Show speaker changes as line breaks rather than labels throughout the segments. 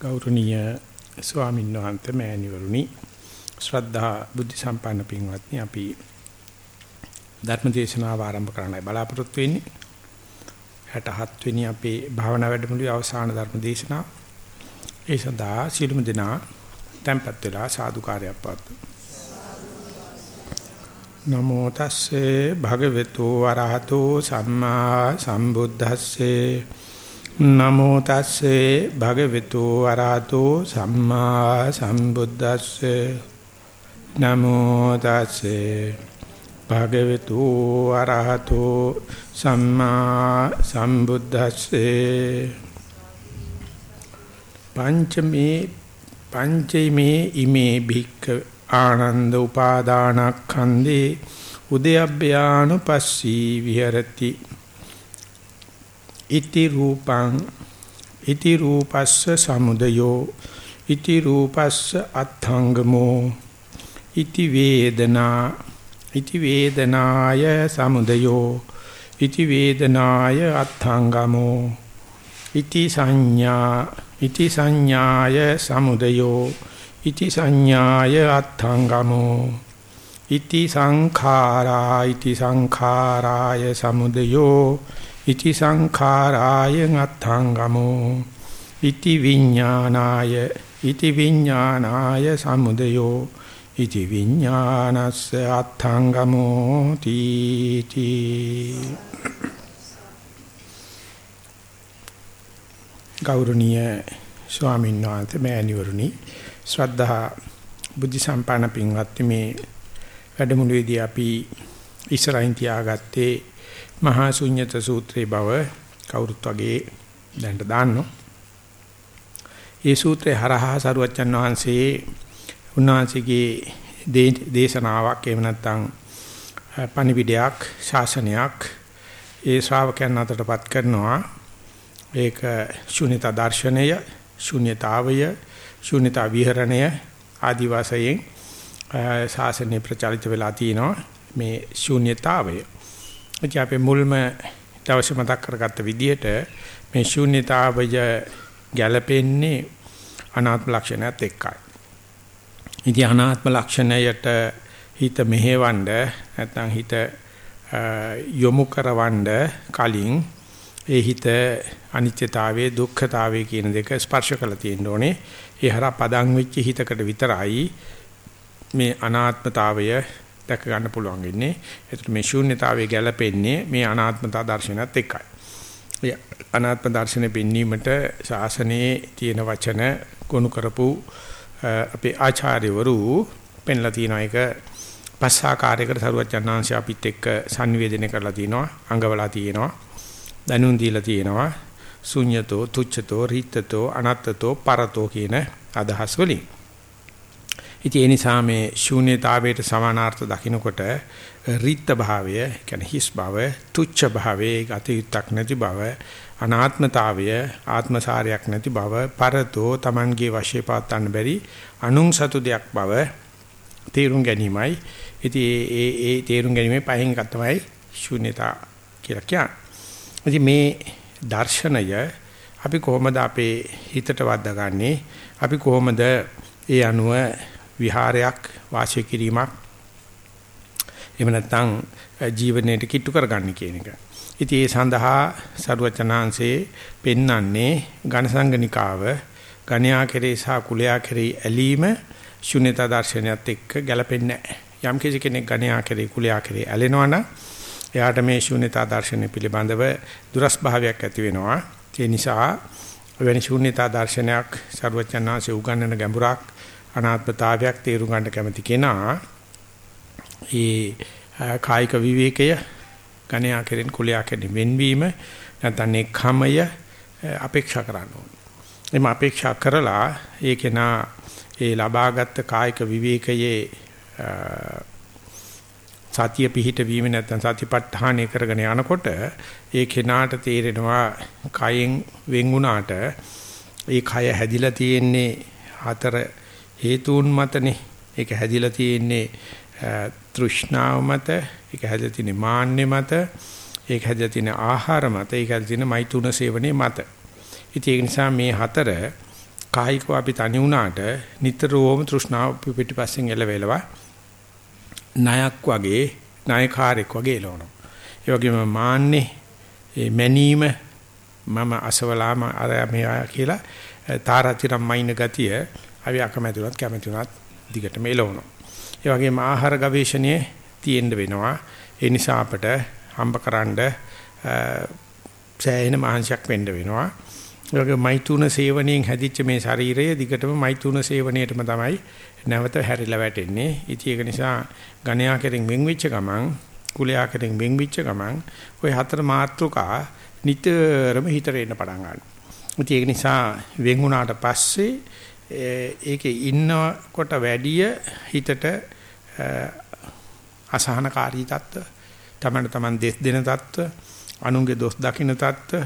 ගෞරවනීය ස්වාමීන් වහන්සේ මෑණිවරුනි. ශ්‍රද්ධා බුද්ධ සම්පන්න පින්වත්නි අපි ධර්ම දේශනාව ආරම්භ කරන්නයි බලාපොරොත්තු වෙන්නේ. 67 වෙනි අපේ භාවනා වැඩමුළුවේ අවසාන ධර්ම දේශනාව ඒ සඳහා සියලුම දෙනා tempත් වෙලා සාදුකාරයක් පවත්වමු. නමෝ තස්සේ භගවතු වරහතෝ සම්මා සම්බුද්දස්සේ නමෝ තස්සේ භගවතු වරහතෝ සම්මා සම්බුද්දස්සේ. නමෝ තස්සේ භගවතු වරහතෝ සම්මා සම්බුද්දස්සේ. පංචමේ පංචමේ ඉමේ භික්ඛ ආනන්ද උපාදානක්ඛන්දේ උදයබ්බයානුපස්සී විහෙරති. ඉති රූපං ඉති රූපස්ස සමුදයෝ ඉති රූපස්ස අත්ථංගමෝ ඉති වේදනා ඉති වේදනාය සමුදයෝ ඉති වේදනාය අත්ථංගමෝ ඉති සංඥා ඉති සංඥාය සමුදයෝ ඉති සංඥාය අත්ථංගමෝ ඉති සංඛාරා ඉති සංඛාරාය සමුදයෝ ඉති සංඛාරාය අත්ථංගමෝ ඉති විඥානාය ඉති විඥානාය සමුදයෝ ඉති විඥානස්ස අත්ථංගමෝ තීති ගෞරවනීය ස්වාමීන් වහන්සේ මෑණිවරුනි ශ්‍රද්ධා බුද්ධ සම්පන්න පින්වත්නි මේ වැඩමුළුවේදී අපි ඉස්සරහින් තියාගත්තේ මහා ශුන්්‍යත සූත්‍රයේ බව කවුරුත් වගේ දැන්ට දාන්නෝ. ඒ සූත්‍රය හරහා සරුවච්චන් වහන්සේ උන්වහන්සේගේ දේශනාවක් එහෙම නැත්නම් පණිවිඩයක් ශාසනයක් ඒ ශ්‍රාවකයන් අතරටපත් කරනවා ඒක ශුන්‍යතා දර්ශනය ශුන්‍යතාවය ශුන්‍යතා විහරණය ආදි වශයෙන් ශාසනය ප්‍රචලිත වෙලා තිනවා මේ ශුන්‍යතාවය. ඉතින් අපි මුල්ම දවසේ මතක් කරගත්ත විදිහට මේ ශුන්‍යතාවය ගැළපෙන්නේ අනාත්ම ලක්ෂණයත් එක්කයි. ඉතින් අනාත්ම ලක්ෂණයට හිත මෙහෙවන්න නැත්නම් හිත යොමු කරවන්න කලින් ඒ හිත අනිත්‍යතාවයේ දුක්ඛතාවයේ කියන දෙක ස්පර්ශ කරලා තියෙන්න ඕනේ. ඒ හරහා පදන් වෙච්ච හිතකට විතරයි මේ අනාත්මතාවය දැක ගන්න පුළුවන් වෙන්නේ. ඒකට මේ ශූන්‍යතාවය ගැලපෙන්නේ මේ අනාත්මතා දර්ශනයත් එක්කයි. ඒ අනාත්ම දර්ශනෙ පෙන්වීමට ශාසනයේ තියෙන වචන ගොනු කරපු අපේ ආචාර්යවරු පෙන්ලා තියෙන එක පස්සාකාරයකට සරුවචනාංශය අපිත් එක්ක sannivedana කරලා තිනවා අංගවලා තියෙනවා. දනුන් දීලා තියෙනවා. ශුන්‍යතෝ තුච්ඡතෝ රිත්තතෝ අනත්තතෝ පරතෝ කියන අදහස් වලින්. ඉතින් ඒ නිසා මේ ශූන්‍යතාවයට සමානාර්ථ දකින්නකොට රිත්ත භාවය, කියන්නේ හිස් භාව, තුච්ඡ භාවය, ගතියුක්ක් නැති බව, අනාත්මතාවය, ආත්මසාරයක් නැති බව, පරතෝ Tamanගේ වශයේ පාත්තන්න බැරි අනුන් සතු දෙයක් බව තේරුම් ගැනීමයි. ඉතින් ඒ ඒ ඒ තේරුම් ගැනීමේ පහෙන් එකක් තමයි ශූන්‍යතා කියලා කියන්නේ. ඉතින් මේ දර්ශනය අපි කොහොමද අපේ හිතට වද්දාගන්නේ? අපි කොහොමද ඒ අනුව විහාරයක් වාසය කිරීමක් එහෙම නැත්නම් ජීවනයේට කිට්ටු කරගන්න කියන එක. ඉතින් ඒ සඳහා සරුවචනාංශේ පෙන්වන්නේ ඝනසංගනිකාව ගණ්‍යා කෙරේ සහ කුලයා කෙරේ ඇලීම ශුන්‍යතා දර්ශනයත් එක්ක ගැලපෙන්නේ නැහැ. යම් කෙනෙක් ගණ්‍යා කෙරේ කුලයා කෙරේ ඇලෙනවනම් එයාට මේ ශුන්‍යතා දර්ශනය පිළිබඳව දුරස් භාවයක් ඇති වෙනවා. ඒ නිසා වෙන ශුන්‍යතා දර්ශනයක් සරුවචනාංශේ උගන්වන ගැඹුරක් අනාත්මතාවයක් තේරුම් ගන්න කැමති කෙනා ඒ කායික විවේකය ගණයා කෙරෙන් කුලයා කෙරෙන් වෙන්වීම නැත්නම් එක්ඛමය අපේක්ෂා කරන්න ඕනේ. එම අපේක්ෂා කරලා ඒ කෙනා ඒ ලබාගත් කායික විවේකයේ සතිය පිහිට වීම නැත්නම් සතිපට්ඨානය කරගෙන යනකොට ඒ කෙනාට තේරෙනවා කයෙන් වෙන් වුණාට ඒ කය හැදිලා තියෙන්නේ හතර හේතුන් මතනේ ඒක හැදිලා තියෙන්නේ තෘෂ්ණාව මත ඒක හැදිලා තියෙන්නේ මාන්නේ මත ඒක හැදිලා තියෙන්නේ ආහාර මත ඒක හැදිලා තියෙන්නේ මෛතුන සේවනයේ මත ඉතින් ඒ නිසා මේ හතර කායිකව අපි තනි වුණාට නිතරම තෘෂ්ණාව පිටිපස්සෙන් එළවෙලවා ණයක් වගේ ණයකාරෙක් වගේ එළවනවා. ඒ වගේම මාන්නේ ඒ මැනීම මම අසවලාම අර මෙයා කියලා තාරාතිරම් මයින් ගතිය අපි අකමැතිවත් කැමැතිවත් දිගටම එළවනවා. ඒ වගේම ආහාර ගවේෂණයේ තියෙන්න වෙනවා. ඒ නිසා අපට හම්බකරනද සෑහෙන මහන්සියක් වෙන්න වෙනවා. ඒ වගේ මෛතුන සේවනයෙන් හැදිච්ච මේ ශරීරය දිගටම මෛතුන සේවනයේටම තමයි නැවත හැරිලා වැටෙන්නේ. ඉතින් ඒක නිසා ගණයා කෙරෙන් වෙන් වෙච්ච ගමන් කුලයා කෙරෙන් වෙන් වෙච්ච ගමන් ওই හතර මාත්‍රකා නිතරම හිතට එන්න පටන් ගන්නවා. ඉතින් ඒක නිසා වෙන් වුණාට පස්සේ ඒකේ ඉන්නකොට වැඩිය හිතට අසහනකාරී තත්ත්ව තමන්න තමන් දෙස් දෙන තත්ත්ව අනුන්ගේ දොස් දකින්න තත්ත්ව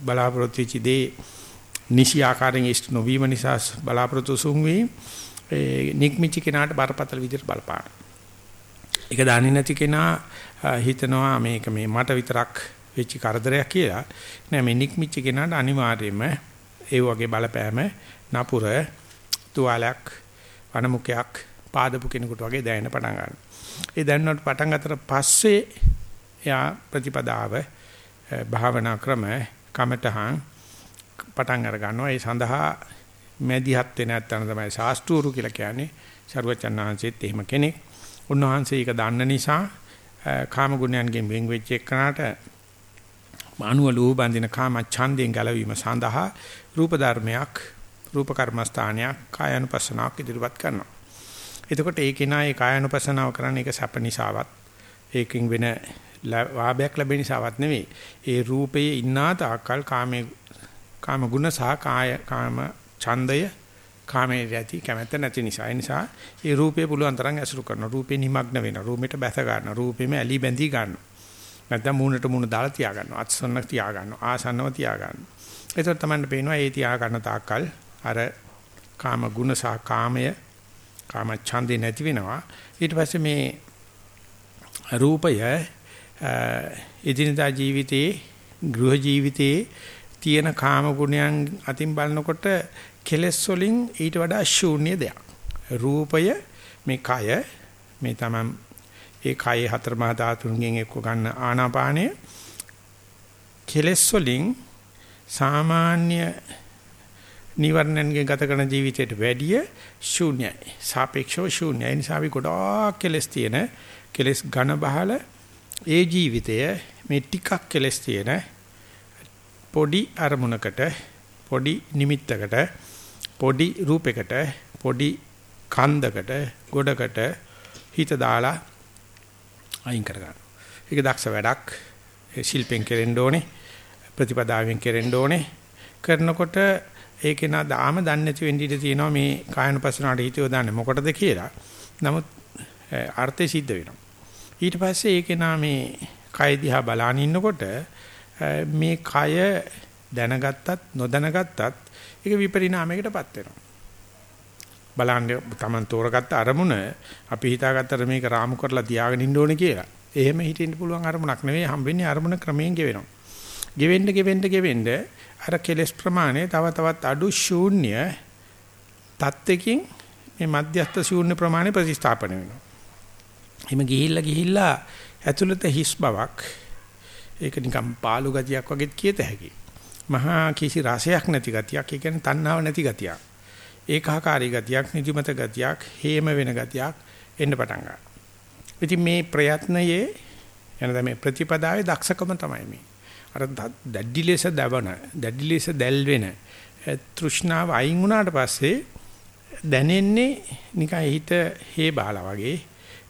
බලාපොරොත්තු වෙච්ච දේ නිසි ආකාරයෙන් ඉෂ්ට නොවීම නිසා බලාපොරොත්තු සුන් වී නික්මිච්ච කෙනාට බරපතල විදිහට බලපාන. ඒක දන්නේ නැති කෙනා හිතනවා මේක මේ මට විතරක් වෙච්ච කරදරයක් කියලා. නෑ මේ නික්මිච්ච කෙනාට අනිවාර්යයෙන්ම ඒ වගේ බලපෑම නපුර තුවාලයක් වනමුඛයක් පාදපු කෙනෙකුට වගේ දැනෙන්න පටන් ගන්නවා. ඒ දැනුණට පටන් ගන්නතර පස්සේ එයා ප්‍රතිපදාව භාවනා ක්‍රම කමතහන් පටන් අර ගන්නවා. ඒ සඳහා මැදිහත් වෙන නැත්තන තමයි ශාස්ත්‍රූරු කියලා කියන්නේ. ਸਰවචන්නාංශෙත් එහෙම කෙනෙක්. උන්වහන්සේ ඒක දන්න නිසා කාම ගුණයන්ගෙන් වෙන් වෙච්ච එකනට මානුව ලෝහ බඳින කාම ඡන්දයෙන් ගැලවීම සඳහා රූප ධර්මයක් රූප කර්මස්ථානයක් කායानुපස්සනාවක් ඉදිරිපත් කරනවා. එතකොට ඒ කෙනා ඒ කායानुපස්සනාව කරන්නේ ඒක සැප නිසාවත් ඒකෙන් වෙන ලාභයක් ලැබෙන නිසාවත් නෙවෙයි. ඒ රූපයේ ඉන්නා තාක්කල් කාමයේ කාම ගුණ සහ කාය කාම ඡන්දය කාමයේ ඇති කැමැත්ත නැති නිසා. ඒ නිසා ඒ රූපේ පුළුවන් තරම් ඇසුරු කරනවා. රූපේ නිමග්න වෙනවා. රූපෙට බැස ගන්නවා. රූපෙම ඇලි බැඳී ගන්නවා. නැත්නම් මූණට මූණ දාලා තියා ගන්නවා. අත්සන්න තියා ගන්නවා. ආසන්නව තියා ගන්නවා. ඒතර තමයි පේනවා ඒ තියා ගන්න තාක්කල් අර කාම ගුණ සහ කාමය කාම ඡන්දේ නැති වෙනවා. ඊට පස්සේ මේ රූපය එදිනදා ජීවිතයේ ගෘහ ජීවිතයේ තියෙන කාම ගුණයන් අතින් බලනකොට කෙලස් වලින් ඊට වඩා ශූන්‍ය දෙයක්. රූපය මේ කය මේ තමයි ඒ කයේ හතර මහා ධාතුන්ගෙන් එක්ක ගන්න ආනාපානය කෙලස් වලින් සාමාන්‍ය නිවර්ණන්ගේ ගත කරන ජීවිතයට වැඩිය ශූන්‍යයි. සාපේක්ෂව ශූන්‍යයි. ඒ නිසා අපි ගොඩාක් කෙලස් තියෙන කෙලස් ඝන බහල ඒ ජීවිතය මේ ටිකක් කෙලස් තියෙන පොඩි අරමුණකට පොඩි නිමිත්තකට පොඩි රූපයකට පොඩි කන්දකට ගොඩකට හිත දාලා අයින් කර ගන්න. ඒක දක්ෂ වැඩක්. ශිල්පෙන් කෙරෙන්න ඕනේ. ප්‍රතිපදාවෙන් කෙරෙන්න ඕනේ. කරනකොට ඒකේ නා දාම දන්නේ නැති වෙන්න ඉඩ තියෙනවා මේ කායනුපස්සනාවට හිතියෝ දාන්නේ මොකටද කියලා. නමුත් අර්ථය සිද්ධ වෙනවා. ඊට පස්සේ ඒකේ නා මේ කය දිහා බලාන ඉන්නකොට මේ කය දැනගත්තත් නොදැනගත්තත් ඒක විපරිණාමයකටපත් වෙනවා. බලන්න තමන් තෝරගත්ත අරමුණ අපි හිතාගත්තට මේක රාමු කරලා තියාගෙන ඉන්න ඕනේ කියලා. එහෙම හිටින්න පුළුවන් අරමුණක් නෙවෙයි හම්බෙන්නේ අරමුණ ක්‍රමයෙන් ගෙවෙනවා. ගෙවෙන්න ගෙවෙන්න ගෙවෙන්න අර කෙලස් ප්‍රමාණය තව තවත් අඩු ශූන්‍ය තත්ත්වකින් මේ මධ්‍යස්ථ ශූන්‍ය ප්‍රමාණය ප්‍රතිස්ථාපන වෙනවා. එimhe ගිහිල්ලා ගිහිල්ලා ඇතුළත හිස් බවක් ඒක නිකම් පාළු ගතියක් වගේ කියත හැකියි. මහා කිසි රසයක් නැති ගතියක්, ඒ කියන්නේ තණ්හාව නැති ගතියක්. ඒකාකාරී ගතියක්, නිදිමත ගතියක්, හේම වෙන ගතියක් එන්න පටන් ගන්නවා. ඉතින් මේ ප්‍රයත්නයේ එනද මේ ප්‍රතිපදාවේ දක්ෂකම තමයි මේ. අර දැඩි ලෙස දවන දැඩි ලෙස දැල් වෙන තෘෂ්ණාව අයින් වුණාට පස්සේ දැනෙන්නේ නිකන් හිත හේ බාලා වගේ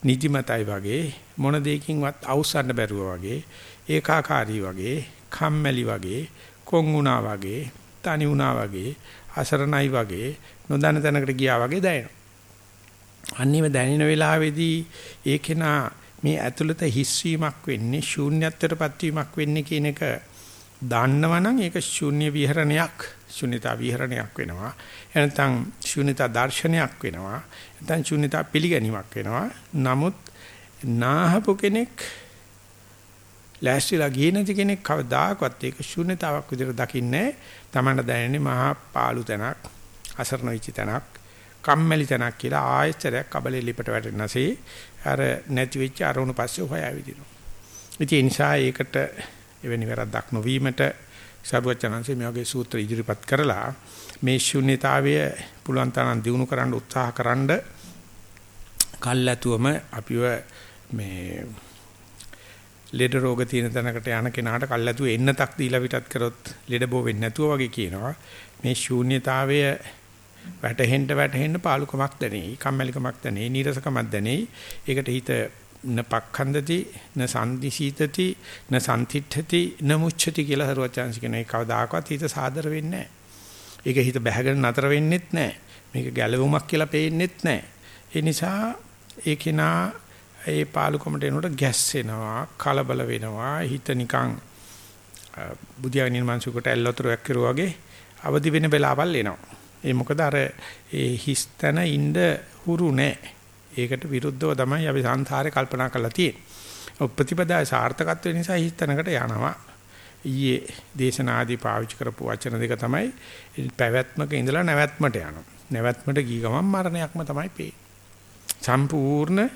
නිදිමතයි වගේ මොන දෙයකින්වත් අවසන්න බැරුව වගේ ඒකාකාරී වගේ කම්මැලි වගේ කොන් වුණා වගේ තනි වුණා වගේ අසරණයි වගේ නොදන්න තැනකට ගියා වගේ දැනෙනවා. අන්නේම දැනෙන වෙලාවේදී ඒකේනා මේ ඇතුළත හිස්වීමක් වෙන්නේ ශූන්‍යත්වයටපත් වීමක් වෙන්නේ කියන එක දන්නවනම් ඒක ශූන්‍ය විහරණයක් ශූන්‍යතා විහරණයක් වෙනවා. එනතන් ශූන්‍යතා දර්ශනයක් වෙනවා. එතන ශූන්‍යතා පිළිගැනීමක් වෙනවා. නමුත් නාහපු කෙනෙක් ලෑස්තිලා ගියේ නැති කෙනෙක් කවදාකවත් ඒක ශූන්‍යතාවක් විදිහට දකින්නේ තමන්න දැනෙන්නේ මහා පාළු තැනක් අසරණ වෙච්ච තැනක් කම්මැලි තැනක් කියලා ආයෙච්චරයක් කබලේ ලිපට වැටෙනසේ අර නැති වෙච්ච අරමුණු පස්සේ හොයා විදිනවා. ඉතින් ඒ නිසා ඒකට එවැනි වැරද්දක් නොවීමට සරුවචනන්සේ මේ වගේ සූත්‍ර ඉදිරිපත් කරලා මේ ශුන්්‍යතාවය පුළුවන් තරම් දිනු කරන්න උත්සාහ කරන්න කල්ැතුවම අපිව මේ ලෙඩ රෝග තියෙන තැනකට යන කෙනාට කල්ැතුව එන්නතක් දීලා විතත් කරොත් ලෙඩ බෝ වෙන්නේ නැතුව වගේ කියනවා මේ ශූන්‍යතාවය වැටහෙන්න වැටහෙන්න පාලුකමක් දැනේ කම්මැලිකමක් දැනේ නීරසකමක් දැනේ ඒකට හිත න පක්ඛන්දති න සම්දිසීතති න සම්තිත්ථති න මුච්ඡති කියලා හරුවචාන්සි කියන ඒ කවදාකවත් හිත සාදර වෙන්නේ නැහැ. ඒක හිත බැහැගෙන නතර වෙන්නෙත් නැහැ. මේක ගැලවුමක් කියලා පේන්නෙත් නැහැ. ඒ නිසා ඒ කෙනා ඒ පාලුකමට එනකොට ගැස්සෙනවා කලබල වෙනවා. හිත නිකන් බුදියාගෙන මනසකට ඇල්ලතර වැක්කිරුවා වගේ අවදි වෙන වෙලාවල් එනවා. ඒ මොකද අර ඒ හිස්තන ඉන්න හුරු නැහැ ඒකට විරුද්ධව තමයි අපි සංසාරේ කල්පනා කරලා තියෙන්නේ. ප්‍රතිපදාවේ සාර්ථකත්වය නිසා හිස්තනකට යනවා. ඊයේ දේශනාදී පාවිච්චි කරපු වචන දෙක තමයි පැවැත්මක ඉඳලා නැවැත්මට යනවා. නැවැත්මට ගිය ගමන් මරණයක්ම තමයි පේන්නේ. සම්පූර්ණ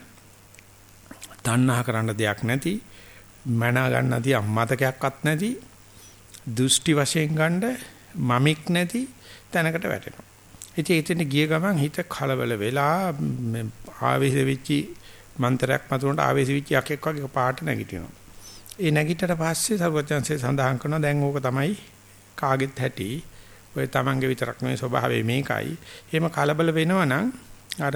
තණ්හා කරන්න දෙයක් නැති මනා ගන්න නැති අම්මතකයක්වත් නැති දෘෂ්ටි වශයෙන් ගන්න මමික් නැති තැනකට වැටෙනවා. ඉතින් එතන ගිය ගමන් හිත කලබල වෙලා ආවේශ වෙච්චි මන්තරයක් මතුනට ආවේශ වෙච්ච යකෙක් වගේ පාට නැගිටිනවා. ඒ නැගිටට පස්සේ සර්වඥාන්සේ සඳහන් කරනවා දැන් ඕක තමයි කාගෙත් හැටි. ඔය තමන්ගේ විතරක් නෙවෙයි ස්වභාවය මේකයි. එහෙම කලබල වෙනවනම් අර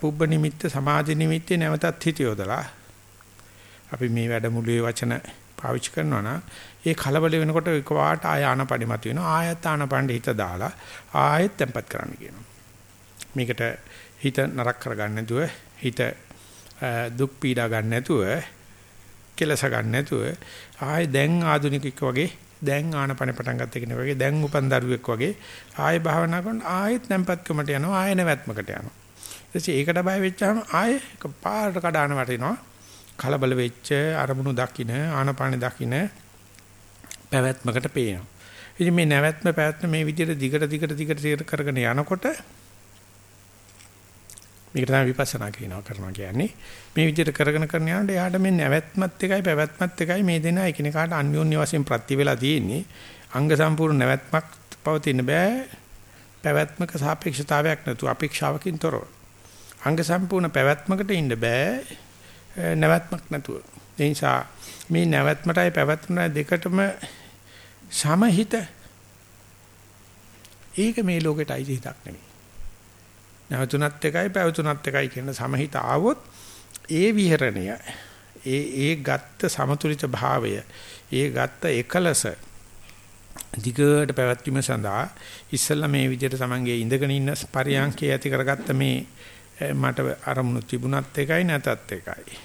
පුබ්බ නිමිත්ත සමාධි නිමිත්තේ නැවතත් හිත යොදලා අපි මේ වැඩමුළුවේ වචන පාවිච්චි කරනවා නම් ඒ කලබල වෙනකොට එකපාරට ආය ආනපඩි මත වෙනවා. ආයත් ආනපණ්ඩ හිත දාලා ආයෙත් tempat කරන්න කියනවා. මේකට හිත නරක කරගන්න නැතුව හිත දුක් පීඩා ගන්න නැතුව කෙලස ගන්න නැතුව ආයෙ දැන් ආදුනිකෙක් වගේ දැන් ආනපන පටන් ගත්ත කෙනෙක් වගේ දැන් උපන් දරුවෙක් වගේ ආයෙ භාවනා කරන ආයෙත් tempatකමට යනවා ආයෙ නැවැත්මකට යනවා. ඊටසේ ඒකට බය වෙච්චාම ආයේ පාරට කඩාන වටිනවා. කලබල වෙච්ච අරමුණු දකින්න ආනපාන දකින්න පැවැත්මකට පේනවා. ඉතින් මේ නැවැත්ම පැවැත්ම මේ විදිහට දිගට දිගට දිගට කරගෙන යනකොට මේකට තමයි විපස්සනා කියනවා කරනවා කියන්නේ. මේ විදිහට කරගෙන කරන යනකොට එයාට මේ නැවැත්මත් එකයි පැවැත්මත් එකයි මේ දෙන එකිනෙකාට අන්‍යෝන්‍ය වශයෙන් ප්‍රති වෙලා තියෙන්නේ. අංග සම්පූර්ණ නැවැත්මක් පවතින බෑ. පැවැත්මක සාපේක්ෂතාවයක් නැතුව අපේක්ෂාවකින් තොරව. අංග සම්පූර්ණ පැවැත්මකට ඉන්න බෑ නැවැත්මක් නැතුව. ඒ නිසා මේ නැවැත්මටයි පැවැත්මයි දෙකටම සමහිත ඒක මේ ලෝකෙට අයිති හිතක් නෙමෙයි. නැවතුණත් එකයි පැවතුණත් එකයි කියන සමහිත ආවොත් ඒ විහරණය ඒ ඒ ගත්ත සමතුලිත භාවය ඒ ගත්ත එකලස දිගට පැවැත්වීම සඳහා ඉස්සල්ලා මේ විදිහට තමන්ගේ ඉඳගෙන ඉන්න පරියන්කේ ඇති කරගත්ත මේ මට අරමුණු තිබුණත් එකයි නැතත් එකයි.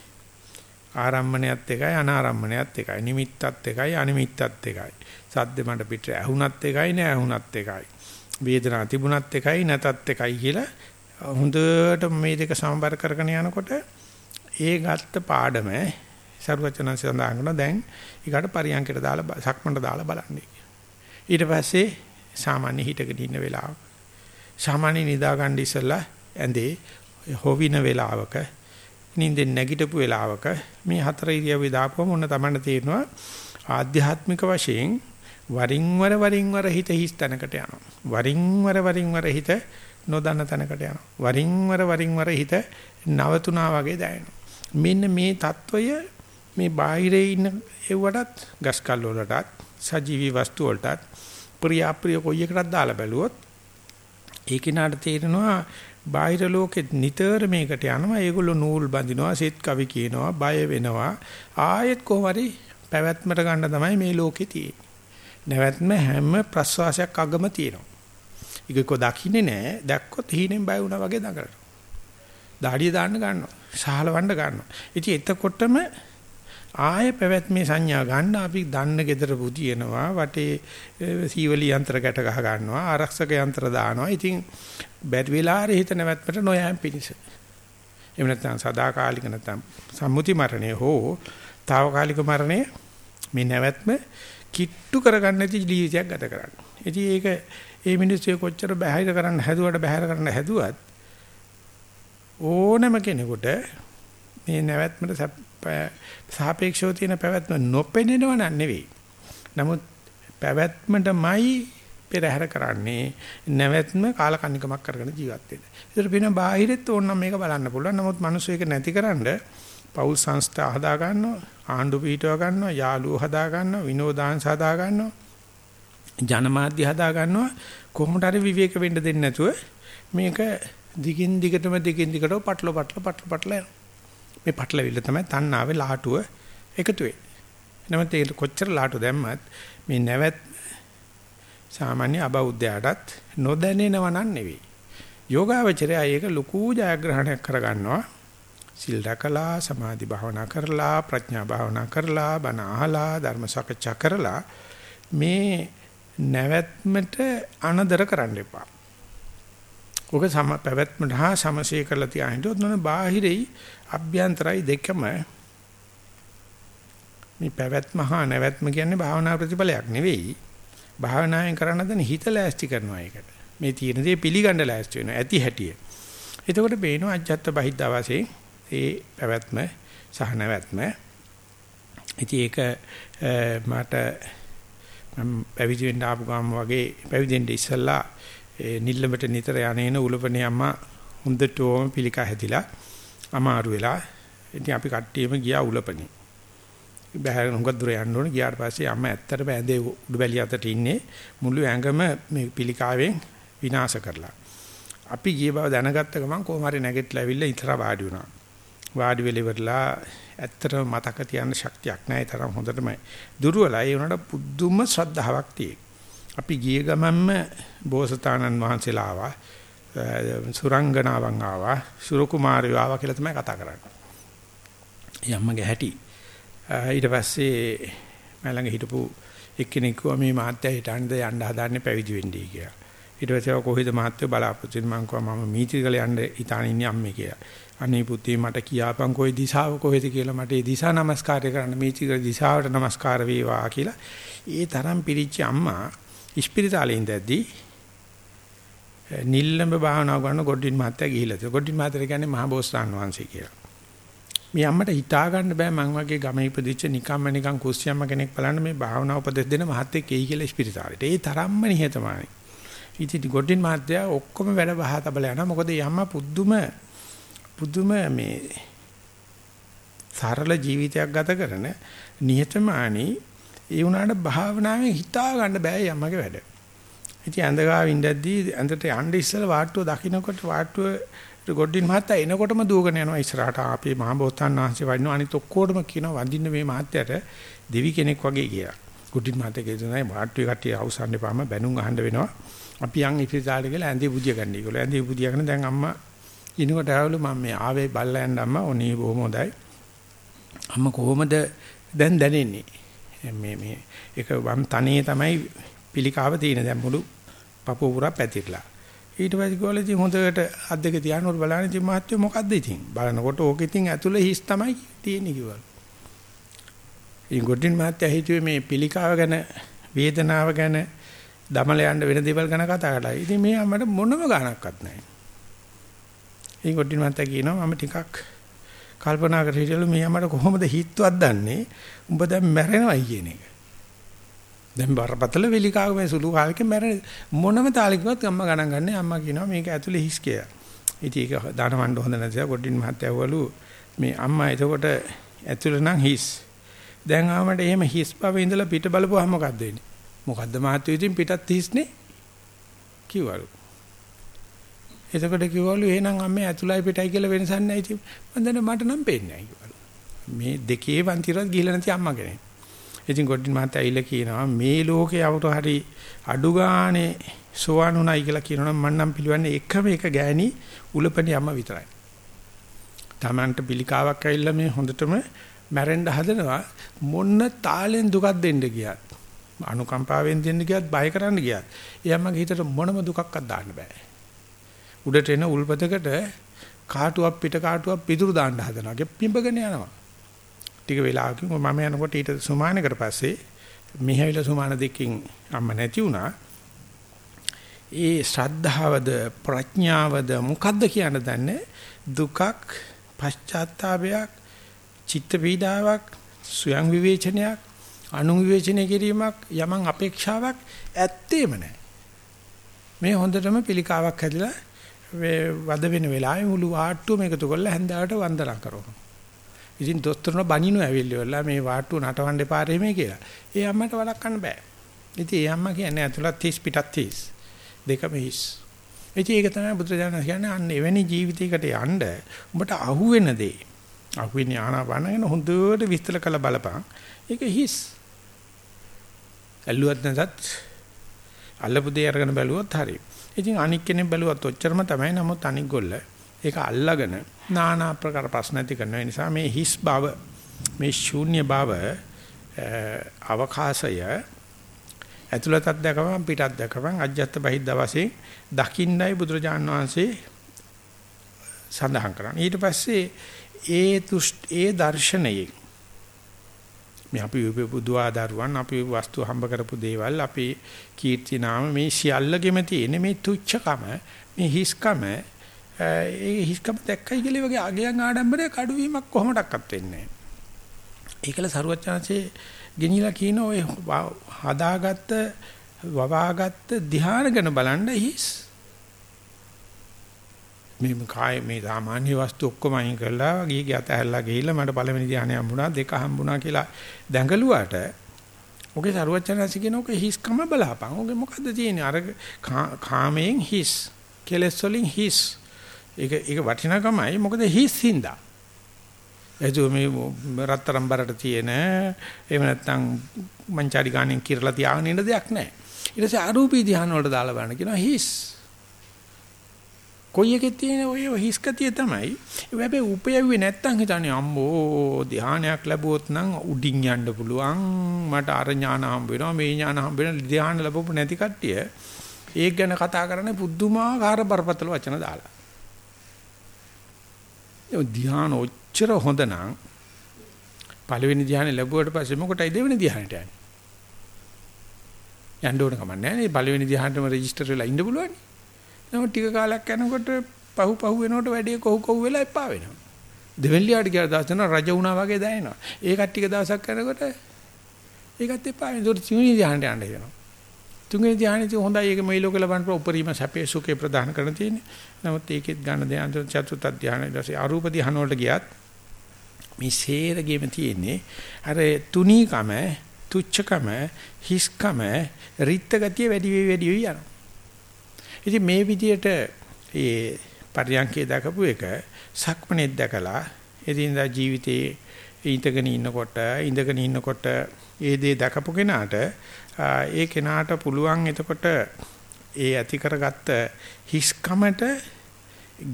ආරම්මණයත් එකයි අනාරම්මණයත් එකයි. නිමිත්තත් එකයි අනිමිත්තත් එකයි. සද්ද මට පිට ඇහුණත් එකයි නෑ ඇහුණත් එකයි. වේදනාව තිබුණත් එකයි නැතත් එකයි කියලා හොඳට මේ දෙක සමබර කරගෙන යනකොට ඒ ගත්ත පාඩම සරුවචන සඳහන් කරන දැන් ඊකට පරියන්කට දාලා සක්මන්ට දාලා බලන්නේ. ඊට පස්සේ සාමාන්‍ය හිටගෙන ඉන්න වෙලාව. සාමාන්‍ය නිදා ගන්න ඉස්සලා ඇඳේ හොවින වේලාවක නිින්දෙන් නැගිටපු වේලාවක මේ හතර ඉරියව්වේ දාපුවම ඔන්න තමන්න තේරෙනවා ආධ්‍යාත්මික වශයෙන් වරින් වර වරින් වර හිත හිස් තැනකට යනවා. වරින් වර වරින් වර හිත නොදන්න තැනකට යනවා. වරින් වර වරින් වර හිත නවතුණා වගේ දැනෙනවා. මෙන්න මේ తত্ত্বය මේ බාහිරේ ඉන්න එව්වටත් ගස්කල් වලටත් සජීවී වස්තු වලටත් ප්‍රිය අප්‍රිය කොයි එකටත් දාලා බැලුවොත් ඒ කිනාට තේරෙනවා බාහිර ලෝකෙත් නිතර මේකට යනවා. ඒගොල්ලෝ නූල් බඳිනවා, සෙත් කවි කියනවා, බය වෙනවා. ආයෙත් කොහොමරි පැවැත්මට ගන්න තමයි මේ ලෝකේ තියෙන්නේ. නැවැත්ම හැම ප්‍රස්වාසයක් අගම තියෙනවා. ඒකක දකින්නේ නැහැ. දැක්කොත් හීනෙන් බය වුණා වගේ දඟලනවා. දාඩිය දාන්න ගන්නවා. සහලවන්න ගන්නවා. ඉතින් එතකොටම ආයේ පැවැත්මේ සංඥා ගන්න අපි දන්න gedara පුදිනවා වටේ සීවලි යන්ත්‍ර ගැට ගහ ගන්නවා ආරක්ෂක යන්ත්‍ර දානවා. ඉතින් බැරි වෙලාවේ හිත නැවැත්මට නොයෑම පිණිස. එහෙම නැත්නම් සදාකාලික නැත්නම් සම්මුති මරණය හෝ తాවකාලික මරණය මේ නැවැත්ම කිට්ටු කරගන්න නැති ජීවිතයක් ගත කරන්න. ඉතින් ඒක ඒ මිනිස්සු කොච්චර බැහැර කරන්න හැදුවට බැහැර කරන්න හැදුවත් ඕනම කෙනෙකුට මේ නැවැත්මට සාපේක්ෂව තියෙන පැවැත්ම නොපෙනෙනව නෙවෙයි. නමුත් පැවැත්මටමයි පෙරහැර කරන්නේ නැවැත්ම කාලකන්නිකමක් කරගෙන ජීවත් වෙන්න. ඒතර වෙන බාහිරෙත් ඕනනම් මේක බලන්න පුළුවන්. නමුත් මිනිස්සු ඒක නැතිකරන්න පෞල් සංස්ථා හදා ගන්නවා, ආණ්ඩු පිටව ගන්නවා, යාළුවෝ හදා ගන්නවා, විනෝදාංශ හදා ගන්නවා, ජනමාධ්‍ය හදා ගන්නවා. කොහොමද හරි විවේක වෙන්න දෙන්නේ නැතුව මේක දිගින් දිගටම දිගින් දිගටම පටල පටල පටල පටල මේ පටලවිල්ල තමයි තණ්හාවේ ලාටුව එකතු වෙන්නේ. නමුත් ඒක කොච්චර ලාටු දැම්මත් මේ නැවැත් සාමාන්‍ය අබෞද්ධයාටත් නොදැනෙනව නන් නෙවෙයි. යෝගාවචරය ඒක ලකූ ජයග්‍රහණයක් කරගන්නවා. සිල් රැකලා සමාධි භාවනා කරලා ප්‍රඥා භාවනා කරලා බණ අහලා ධර්ම සාකච්ඡා කරලා මේ නැවැත්මට අනදර කරන්න එපා. ඔක සම පැවැත්මට හා සමසේ කරලා තියා හිටියොත් නෝන බාහිරයි අභ්‍යන්තරයි දෙකම මේ පැවැත්ම හා නැවැත්ම කියන්නේ භාවනා ප්‍රතිඵලයක් නෙවෙයි. භාවනායෙන් කරන දන හිත ලෑස්ති කරනවා ඒකට. මේ තියෙන දේ පිළිගන්න ලෑස්ති වෙනවා. ඇති හැටිය. එතකොට බේනවා අජත්ත බහිද්දා වශයෙන් ඒ පැවැත්ම සහ නැවැත්ම. ඉතින් ඒක මට මම පැවිදි වෙන්න ආපු ගාම වගේ පැවිදෙන්න ඉස්සෙල්ලා ඒ නිල්ලඹට නිතර යන්නේන උලපනේ අම්මා හොඳටම පිළිකා හැදිලා අමාරු වෙලා ඉතින් අපි කට්ටියම ගියා උලපනේ. බහැරගෙන හුඟක් දුර යන්න ඕනේ. ගියාට පස්සේ අම්මා ඇත්තටම ඇඳේ උඩුබැලිය අතට ඉන්නේ මුළු ඇඟම මේ පිළිකාවෙන් විනාශ කරලා. අපි ගිය බව දැනගත්ත ගමන් කොහොම හරි නැගිටලා ඇවිල්ලා ඉතර වාඩි වුණා. වාඩි වෙලෙවලා ඇත්තටම මතක තියන්න ශක්තියක් නැහැ. ඒ තරම් හොඳටම දුර්වලයි. ඒ උනට පුදුම ශ්‍රද්ධාවක් තියෙයි. අපි ගිය ගමන්ම බෝසතාණන් වහන්සේලා ආවා. සුරංගනාවන් ආවා. සුර කුමාරයෝ ආවා කියලා තමයි කතා කරන්නේ. යම්මගේ හැටි ඊට පස්සේ මම ළඟ හිටපු එක්කෙනෙක් කිව්වා මේ මහත්තයා හිටානද යන්න හදාන්නේ පැවිදි වෙන්නයි කියලා. ඊට පස්සේ කොහෙද මහත්තයෝ බලාපොරොත්තු වෙන්නේ මං කිව්වා මම මීතිරිගල යන්න හිතාන ඉන්නේ අම්මේ කියලා. අනේ පුතේ මට කියාපන් කොයි දිශාව කොහෙද කියලා මට ඒ දිශා නමස්කාරය කරන්න මීතිරිගල දිශාවට නමස්කාර වේවා කියලා. ඒ තරම් පිරිච්ච අම්මා ඉස්පිරිතාලේ ඉඳද්දී නිල්ලඹ භාවනාව කරන ගොඩින් මහත්තයා ගිහිල්ලා තියෙනවා. ගොඩින් මහත්තයා කියන්නේ මහබෝසතාණන් වහන්සේ කියලා. මේ අම්මට හිතා ගන්න බෑ මං වගේ ගම ඉපදිච්ච නිකම්ම නිකම් කුස්සියම්ම කෙනෙක් බලන්න මේ භාවනා උපදෙස් දෙන මහත්තයෙක් එයි කියලා ස්පිරිතාලෙට. ඒ තරම්ම නිහතමානී. ඉතින් ගොඩින් මහත්තයා ඔක්කොම වැඩ බහ තබලා යනවා. මොකද මේ අම්මා පුදුම පුදුම මේ සරල ජීවිතයක් ගත කරන නිහතමානී ඒ වුණාට භාවනාවෙන් හිතා ගන්න බෑ යම්මගේ වැඩ. ඉතින් ඇඳගාව ඉඳද්දී ඇඳට යන්න ඉස්සෙල්ලා වාට්ටුව දකින්නකොට වාට්ටුව ගොඩින් මහත්තයා එනකොටම දුවගෙන යනවා ඉස්සරහට අපේ මහා බෝසතාණන් වහන්සේ වඩිනවා අනිත් ඔක්කොටම කියනවා වඳින්න මේ මහත්තයාට දෙවි කෙනෙක් වගේ කියලා. ගොඩින් මහත්තයා කියනවා වාට්ටුවේ කට්ටිය අවසන් දෙපාම බැනුම් අහන්න වෙනවා. අපි යන් ඉපිරිසාලේ කියලා ඇඳේ පුදිය ගන්න. ඒගොල්ලෝ ඇඳේ පුදියගෙන දැන් අම්මා ඉනකොට ආවලු මම මේ ආවේ බල්ලා යන්න අම්මා ඔනී බොහොම හොඳයි. අම්මා කොහොමද දැන් දැනෙන්නේ? මේ මේ ඒක වම් තනේ තමයි පිළිකාව තියෙන දැන් මුළු පපුව පුරා පැතිරලා. ඊට පස්සේ ගෝලේ ඉතින් හොඳට අත් දෙක තියානකොට බලන්න ඉතින් මහත්තයෝ මොකද්ද ඉතින් බලනකොට ඕක ඉතින් ඇතුලේ හිස් තමයි තියෙන්නේ කිව්වලු. ඉතින් ගොඩින් මහත්තයා හිතුවේ මේ පිළිකාව ගැන වේදනාව ගැන දමල යන්න වෙන දේවල් ගැන කතා කරලා. ඉතින් මේ අම්මට මොනම ගාණක්වත් නැහැ. ඉතින් ගොඩින් මහත්තයා කියනවා මම ටිකක් කල්පනා කර හිටියලු මේ අම්මට කොහොමද හිතවත් දන්නේ උඹ දැන් මැරෙනවයි කියන එක. දැන් බරපතල වෙලිකාව මේ සුළු කාලෙක මැරෙන මොනම තාලෙකවත් අම්මා ගණන් ගන්නෑ අම්මා කියනවා මේක ඇතුලේ හිස් කියලා. ඉතින් ඒක දානවන්න හොඳ නැතිව ගොඩින් මහත්තයා වළු මේ අම්මා එතකොට ඇතුලේ නම් හිස්. දැන් ආවමට එහෙම හිස් බව ඉඳලා පිට බලපුවාම මොකද්ද වෙන්නේ? මොකද්ද මහත්තයෝ ඉතින් පිටත් හිස්නේ? කිව්වලු. එතකොට කිව්වලු එහෙනම් අම්මේ ඇතුළයි පිටයි කියලා වෙනසක් නැහැ ඉතින් මම දැන් මට නම් පේන්නේ නැහැ කිව්වලු. මේ දෙකේ වන්තිරත් ගිහිල්ලා නැති අම්මා කෙනෙක්. ඉතින් ගොඩින් මහත්තයා ඇවිල්ලා කියනවා මේ ලෝකේ අවුරු හරි අඩු ගානේ සෝවන් උනායි කියලා කියනනම් මම නම් පිළිවන්නේ එකම එක ගෑණි උලපනේ අම්ම විතරයි. Tamanට පිළිකාවක් ඇවිල්ලා මේ හොඳටම මැරෙන්න හදනවා මොන්න තාලෙන් දුකක් දෙන්න ගියත් අනුකම්පාවෙන් දෙන්න ගියත් බය කරන්න ගියත් එයාමගේ හිතට මොනම දුකක්වත් දාන්න බෑ. උඩට එන උල්පතකට කාටුවක් පිට කාටුවක් පිටුරු දාන්න හදනවා. ගෙප්පිඹගෙන යනවා. ටික වෙලාවකින් මම යනකොට ඊට සුමානකට පස්සේ මෙහෙවිලා සුමාන දෙකකින් අම්ම නැති වුණා. ඒ ශ්‍රද්ධාවද ප්‍රඥාවද මොකද්ද කියන දන්නේ දුකක් පශ්චාත්තාවයක් චිත්ත පීඩාවක් ස්වයං විවේචනයක් අනු විවේචනය කිරීමක් යමන් අපේක්ෂාවක් ඇත්තේම නැහැ මේ හොඳටම පිළිකාවක් හැදලා වද වෙන වෙලාවේ මුළු ආට්ටුවම එකතු කරලා හැන්දාවට වන්දනා කරනවා. ඉතින් දොස්තරන බණිනු ඇවිල්ලිවලා මේ වාට්ටුව නටවන්න එපා රෙමේ කියලා. ඒ අම්මට වළක්වන්න බෑ. ඉතින් ඒ අම්මා කියන්නේ ඇතුළත් 30 පිටත් 30. දෙකම හිස්. ඉතින් ඒක තමයි බුදුරජාණන් කියන්නේ අන්න එවැනි ජීවිතයකට යන්න උඹට අහුවෙන දේ. අහුවෙන ආනාපානගෙන හොඳට විස්තර කළ බලපන්. ඒක හිස්. ඇල්ලුවත් නැසත් අල්ලපු දේ අරගෙන බැලුවොත් හරියි. ඉතින් අනික් කෙනෙක් බැලුවත් ඔච්චරම තමයි. නමුත් අනික් ගොල්ල ඒක අල්ලාගෙන নানা ආකාර ප්‍රශ්න ඇති කරන නිසා මේ හිස් බව මේ ශූන්‍ය බව අවකාශය ඇතුළතත් දැකපන් පිටත් දැකපන් අජ්ජත් බහිද්ද වශයෙන් දකින්නයි බුදුරජාන් වහන්සේ සඳහන් කරන්නේ. ඊට පස්සේ ඒ ඒ දර්ශනයේ මේ අපි බුදුආ දරුවන් අපි වස්තු හම්බ කරපු දේවල් අපි කීර්ති නාම මේ සියල්ලගෙම තියෙන මේ තුච්ඡකම මේ හිස්කම ඒ හිස්කම දැක්කයි කියලා වගේ අගයන් ආඩම්බරය කඩුවීමක් කොහොමඩක්වත් වෙන්නේ නැහැ. ඒකල සරුවචනසේ ගෙනිලා කියන ඔය හදාගත්ත වවාගත්ත ධ්‍යාන ගැන බලන්න හිස් මේ කාය මේ සාමාන්‍ය වස්තු ඔක්කොම අයින් කරලා ගිහි ගියත ඇහැල්ලා ගිහිල්ලා මට පළවෙනි ධ්‍යානය හම්බුණා දෙක හම්බුණා කියලා දැඟලුවාට ඔගේ සරුවචනසි කියන ඔක හිස්කම බලාපන්. ඔගේ මොකද්ද තියෙන්නේ? අර කාමයෙන් හිස්, කෙලස් වලින් හිස්. ඒක ඒක වටිනාකමයි. මොකද හිස් හින්දා. එතු මේ රත්තරන් බරට තියෙන එහෙම නැත්නම් මංචාරි ගානෙන් කිරලා තියාගෙන ඉන්න දෙයක් නැහැ. ඊට පස්සේ අරූපී ධ්‍යාන වලට දාලා බලන්න කියනවා හිස්. කොයි එකේ තියෙන ඔය හිස්කතිය තමයි. ඒ හැබැයි උපයව්වේ නැත්තම් හිතන්නේ අම්මෝ ධානයක් ලැබුවොත් නම් උඩින් යන්න පුළුවන්. මට අර ඥාන හම්බ වෙනවා මේ ඥාන හම්බ වෙනවා ධාන ලැබපු නැති කට්ටිය. ඒක ගැන කතා කරන්නේ පුදුමාකාර බරපතල වචන දාලා. ඒ ධාන ඔච්චර හොඳ නම් පළවෙනි ධානය ලැබුවට පස්සේ මොකටයි දෙවෙනි ධානයට යන්නේ? යන්න ඕන කමක් නැහැ නේ පළවෙනි ධානයටම රෙජිස්ටර් වෙලා ඉන්න පුළුවන්. නමුත් ටික කාලයක් යනකොට පහු පහු වෙනකොට වැඩේ කොහො කොහො වෙලා එපා වෙනවා. දෙවෙනියට කියලා දවස් වෙන රජ වුණා වගේ දැනෙනවා. ඒකත් ටික දවසක් කරනකොට ඒකත් එපා වෙනවා. ඒකට තුන්වෙනි ධ්‍යානට යන්න වෙනවා. තුන්වෙනි ධ්‍යානෙදී හොඳයි ඒක මේ ලෝකේ ලබන්න උපරිම සැපේ සුඛේ ප්‍රදාන කරන තියෙන්නේ. නමුත් ඒකෙත් ගන්න ධ්‍යාන චතුත් ධ්‍යාන ඊට අරූප ධ්‍යාන වලට ගියත් මේ සේරගෙම තියෙන්නේ අර තුනීකම තුච්චකම හිස්කම රිත්ත ගතිය වැඩි වෙවි වැඩි වෙවි යනවා. ඉතින් මේ විදියට ඒ පරියන්කේ දැකපු එක සක්මනේ දැකලා එදිනදා ජීවිතේ ඉඳගෙන ඉන්නකොට ඉඳගෙන ඉන්නකොට ඒ දේ දැකපු කෙනාට ඒ කෙනාට පුළුවන් එතකොට ඒ ඇති කරගත්ත හිස්කමට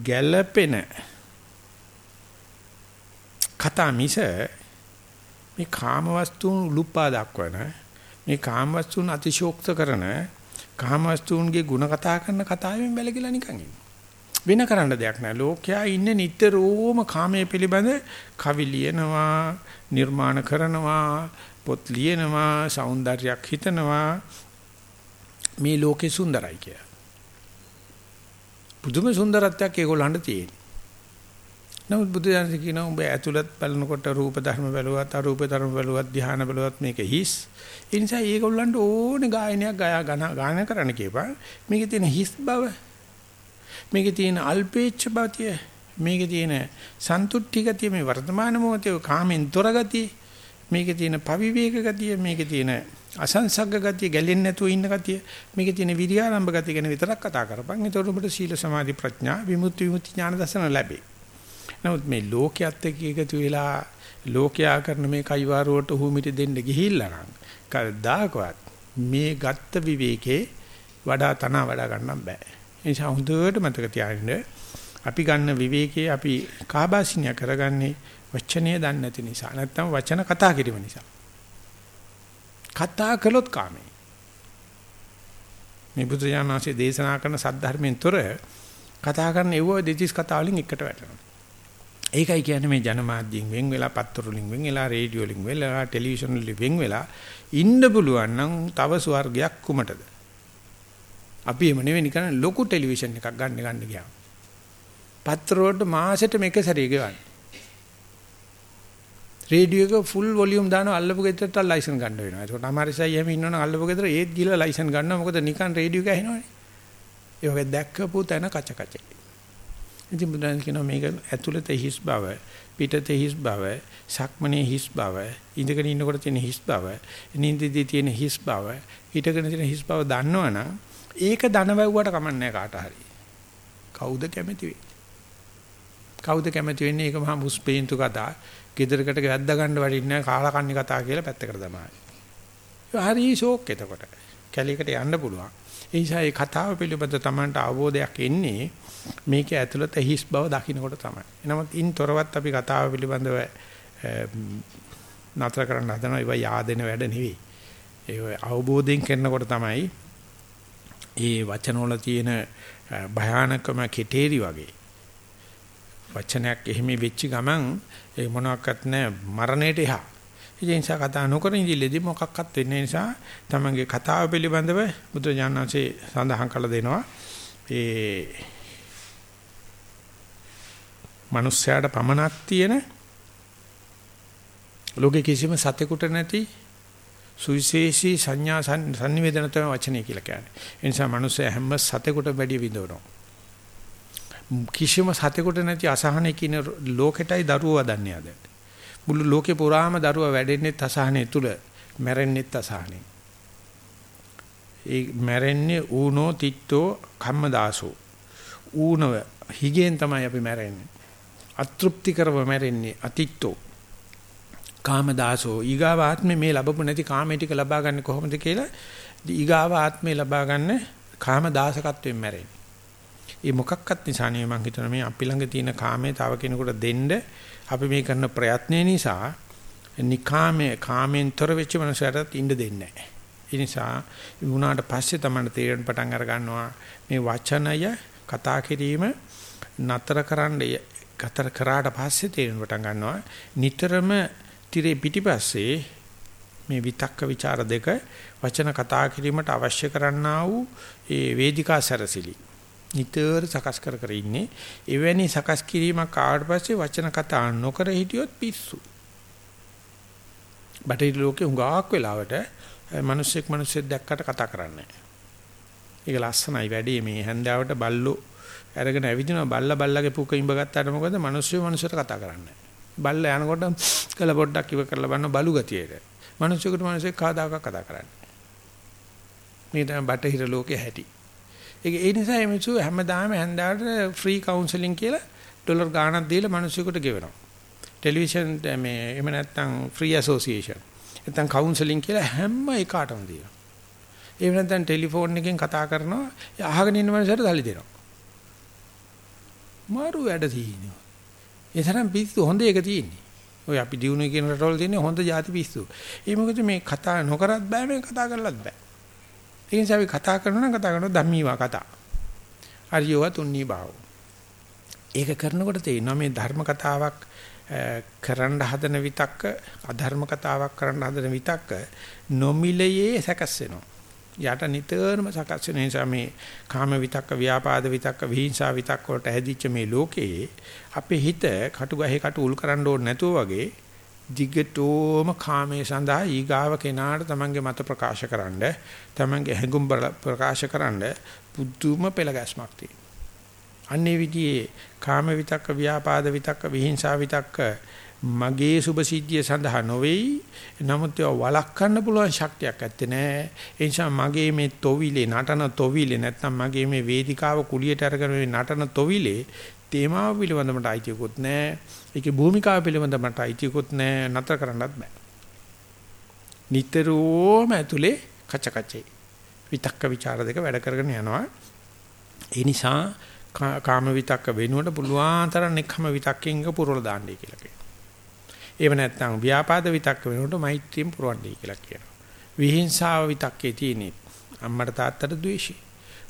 ගැළපෙන කතා මිස මේ කාම වස්තුන් උලුප්පා දක්වන මේ කාම වස්තුන් අතිශෝක්ත කරන කාමවස්තුන්ගේ ಗುಣ කතා කරන කතාවෙන් වැළකීලා නිකන් වෙන කරන්න දෙයක් නැහැ. ලෝකයා ඉන්නේ නිතරම කාමයේ පිළිබඳ කවි ලියනවා, නිර්මාණ කරනවා, පොත් ලියනවා, సౌందර්යයක් හිතනවා. මේ ලෝකේ සුන්දරයි කිය. පුදුම සුන්දරත්වයක් ඒගොල්ලන්ට තියෙනවා. නමුත් බුදුදහම කියනවා උඹ ඇතුළත් බලනකොට රූප ධර්ම බැලුවත් අරූප ධර්ම බැලුවත් ධ්‍යාන බැලුවත් මේක හිස්. ඒ නිසා ඒගොල්ලන්ට ඕනේ ගායනයක් ගාය ගාන කරන්න කියපන්. මේකේ තියෙන හිස් බව මේකේ තියෙන අල්පේච්ඡ බතිය මේකේ තියෙන සන්තුට්ටි ගතිය මේ වර්තමාන මොහොතේ කාමෙන් තොර ගතිය මේකේ තියෙන පවිවේක ගතිය මේකේ තියෙන අසංසග්ග ගතිය ගැලෙන්නේ නැතුව ඉන්න ගතිය මේකේ තියෙන විරියාරම්භ ගතිය ගැන විතරක් කතා කරපන්. එතකොට ඔබට සීල සමාධි ප්‍රඥා විමුක්ති විමුක්ති ඥාන දර්ශන ලැබේ. නමුත් මේ ලෝකයේත් එක්ක එකතු වෙලා ලෝකයා කරන මේ කයිවාරුවට හුමිට දෙන්න ගිහිල්ලා නම් කවදාකවත් මේ ගත්ත විවේකේ වඩා තන වඩා ගන්න බෑ. ඒ නිසා හොඳට මතක තියාගන්න අපි ගන්න විවේකයේ අපි කාබාසිනිය කරගන්නේ වචනය දන්නේ නැති නිසා නැත්නම් වචන කතා කිරීම නිසා. කතා කළොත් කාමේ. මේ බුදු දානසේ දේශනා කරන සද්ධර්මයෙන් තොර කතා කරන ඒව දෙතිස් කතා වලින් එකට වැටෙනවා. ඒකයි කියන්නේ මේ ජනමාධ්‍යෙන් වෙන් වෙලා පත්තර වලින් වෙන් වෙලා රේඩියෝ වලින් වෙලා ටෙලිවිෂන් වලින් වෙන් වෙලා ඉන්න පුළුවන් නම් තව ස්වර්ගයක් කුමටද? අපි එම නෙවෙයි නිකන් ලොකු ටෙලිවිෂන් එකක් ගන්න ගන්න ගියා. පත්‍ර වලට මාසෙට මේක සැරේ ගෙවන්නේ. රේඩියෝ එක ෆුල් වොලියුම් දානවා අල්ලපු ගෙදරට ලයිසන් ගන්න වෙනවා. ඒකට අමාරිසයි එහෙම ඉන්නවනම් අල්ලපු ගෙදර ඒත් ගිහලා ලයිසන් ගන්නවා. මොකද නිකන් රේඩියෝ එක ඇහෙනවනේ. ඒ වගේ දැක්කපු තැන කච කචයි. ඉතින් බුදුන් කියනවා මේක ඇතුළත හිස් බව, පිටත හිස් බව, සක්මනේ හිස් බව, ඉඳගෙන ඉන්නකොට තියෙන හිස් බව, නිින්දදී තියෙන හිස් බව, හිටගෙන තියෙන හිස් බව දන්නවනම් ඒක දනවැව්වට කමන්නේ කාට හරි. කවුද කැමති වෙන්නේ? කවුද කැමති වෙන්නේ? ඒක මහා මුස්පේන්තු කතා. ගෙදරකට වැද්දා ගන්න වටින්නේ කාලා කන්නි කතා කියලා පැත්තකට තමයි. ඒ හරි ෂෝක් එතකොට. කැලියකට යන්න පුළුවන්. ඒ නිසා මේ කතාව පිළිබඳ Tamanට අවබෝධයක් එන්නේ මේක ඇතුළත හිස් බව දකින්නකොට තමයි. එනමුත් ඉන් තොරවත් අපි කතාව පිළිබඳව නතර කරන්න හදනවා ඒවා yaadෙන වැඩ නෙවෙයි. ඒ අවබෝධයෙන් කරනකොට තමයි ඒ වචනවල තියෙන භයානකම කෙටේරි වගේ වචනයක් එහෙම වෙච්ච ගමන් ඒ මොනවාක්වත් නැහැ මරණයට එහා. ඒ නිසා කතා නොකර ඉඳිල්ලේදී මොකක්වත් වෙන්නේ නිසා තමන්ගේ කතාව පිළිබඳව බුදු ඥානanse සඳහන් කළ දෙනවා. ඒ මිනිස්යාට පමනක් තියෙන ලෝකේ කිසිම සතෙකුට නැති සුවිශේෂී සංඥා සංනිවේදන තමයි වචනේ කියලා කියන්නේ. ඒ නිසා මිනිස්සයා හැම සතෙකුට වැඩි විඳවනවා. කිසිම සතෙකුට නැති අසහනෙ කියන ලෝකෙටයි දරුවෝ වදන්නේ අද. මුළු ලෝකේ පුරාම දරුවා වැඩෙන්නේ අසහනෙ තුල, මැරෙන්නේ අසහනෙ. ඒ මැරෙන්නේ ඌනෝ තිත්තෝ කම්මදාසෝ. ඌනව හිගෙන් තමයි අපි මැරෙන්නේ. අතෘප්ති කරව මැරෙන්නේ අතිත්තෝ. කාමදාසෝ ඊගාව ආත්මේ මේ ලැබපු නැති කාමේ ටික ලබා ගන්න කොහොමද කියලා ඊගාව ආත්මේ ලබා ගන්න කාමදාසකත්වයෙන් මැරෙන්නේ. ඒ මොකක්වත් නිසා නෙවෙයි මම හිතනවා මේ අපි ළඟ තියෙන කාමයේ තව කෙනෙකුට දෙන්න අපි මේ කරන ප්‍රයත්නය නිසා නිකාමයේ කාමෙන් තොර වෙච්ච මනුස්සයරට ඉන්න දෙන්නේ නැහැ. ඒ නිසා වුණාට පස්සේ තමයි තේරෙන පටන් අර ගන්නවා මේ වචනය කතා කිරීම නතර කරන්න කතර කරාට පස්සේ තේරෙන පටන් ගන්නවා නිතරම tire පිටිපස්සේ මේ විතක්ක ਵਿਚාර දෙක වචන කතා කිරීමට අවශ්‍ය කරන්නා වූ ඒ වේදිකා සැරසිලි නිතර සකස් කර කර ඉන්නේ. එවැනි සකස් කිරීමක් ආවට පස්සේ වචන කතා නොකර හිටියොත් පිස්සු. බටහිර ලෝකේ හුඟක් වෙලාවට මිනිස්සෙක් මිනිස්සෙක් දැක්කට කතා කරන්නේ ඒක ලස්සනයි වැඩි මේ හැන්දාවට බල්ලෝ අරගෙන ඇවිදිනවා බල්ලා බල්ලාගේ පුක ඉඹ ගත්තාට මොකද මිනිස්සු මිනිස්සුන්ට කතා කරන්නේ. බල්ලා යනකොට කළ පොඩ්ඩක් ඉව කරලා බලන බලු ගතියට. මිනිස්සුකට මිනිස්සෙක් කාදාක කතා කරන්නේ. මේ තමයි බටහිර ලෝකයේ හැටි. ඒක ඒ නිසා මේ මිනිස්සු හැමදාම හැන්දාට ෆ්‍රී කවුන්සලින් කියලා ඩොලර් ගාණක් දීලා මිනිස්සුන්ට ගෙවනවා. ටෙලිවිෂන් මේ එහෙම නැත්නම් ෆ්‍රී ඇසෝසියේෂන්. නැත්නම් කවුන්සලින් කියලා හැම එකටම දෙනවා. එහෙම නැත්නම් ටෙලිෆෝන් එකෙන් කතා කරනවා අහගෙන ඉන්න මිනිස්සුන්ට සල්ලි දෙනවා. මාරු වැඩ තියෙනවා. ඒ තරම් පිස්සු හොඳ එක තියෙන්නේ. ඔය අපි දිනුනේ කියන රටවල තියෙන හොඳ ಜಾති පිස්සු. ඒ මොකද මේ කතා නොකරත් බෑ මේ කතා කරලත් බෑ. ඒ නිසා අපි කතා කරනවා නම් කතා කරනවා ධම්මීවා කතා. අරියව තුන්නී භාව. ඒක කරනකොට තේරෙනවා මේ ධර්ම කතාවක් කරන්න හදන විතක්ක අධර්ම කතාවක් කරන්න හදන විතක්ක නොමිලයේ සකස් වෙනවා. යට නිතරම සකස් වෙන නිසා මේ කාම විතක්ක ව්‍යාපාද විතක්ක විහිංසා විතක්ක වලට ඇදිච්ච මේ ලෝකයේ අපේ හිත කටු ගහේ කටු උල් කරන්න ඕනේ නැතුව වගේ දිගටෝම කාමයේ සඳහා ඊගාව කෙනාට තමන්ගේ මත ප්‍රකාශකරනද තමන්ගේ හැඟුම් ප්‍රකාශකරනද පුදුම පෙළගැස්මක් තියෙනවා. අන්නේ විදිහේ කාම විතක්ක ව්‍යාපාද විතක්ක විහිංසා විතක්ක මගේ සුභ සිද්ධිය සඳහා නොවේයි. නමුත් ඒවා වළක්වන්න පුළුවන් ශක්තියක් ඇත්තේ නැහැ. ඒ නිසා මගේ මේ තොවිලේ නටන තොවිලේ නැත්නම් මගේ මේ වේදිකාව කුලියට අරගෙන මේ නටන තොවිලේ තේමාව පිළිබඳ මට අයිතියකුත් නැහැ. ඒකේ භූමිකාව පිළිබඳ මට අයිතියකුත් නැහැ. නතර කරන්නත් බෑ. නිතරම ඇතුලේ කච කචේ. විතක්ක ਵਿਚාර දෙක වැඩ කරගෙන යනවා. ඒ නිසා කාම විතක්ක වෙනුවට පුළුවන් තරම් නික්කම විතක්කෙන් පුරවල දාන්නයි කියලා කියනවා. ඒව නැත්නම් ව්‍යාපාද විතක්ක වෙනුවට මෛත්‍රියෙන් පුරවන්නයි කියලා කියනවා. විහිංසාව විතක්කේ තියෙන්නේ අම්මට තාත්තට ද්වේෂය.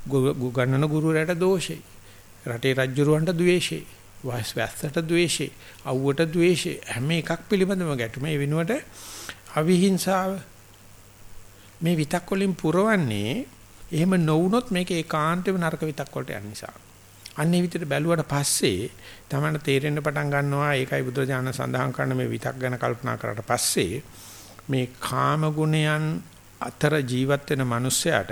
ගුගන්නන ගුරුවරයාට දෝෂය. රටේ රජුරවන්ට ද්වේෂේ වැස්සට ද්වේෂේ අවුවට ද්වේෂේ හැම එකක් පිළිබඳව ගැටුම ඒ වෙනුවට අවිහිංසාව මේ විතක් වලින් පුරවන්නේ එහෙම නොවුනොත් මේක ඒකාන්තෙම නරක විතක් වලට යන නිසා. අන්නේ විදිහට බැලුවට පස්සේ තමයි තේරෙන්න පටන් ගන්නවා ඒකයි බුදුරජාණන් සඳහන් කරන මේ විතක් ගැන කල්පනා කරාට පස්සේ මේ කාම ගුණයන් අතර ජීවත් වෙන මිනිස්සයාට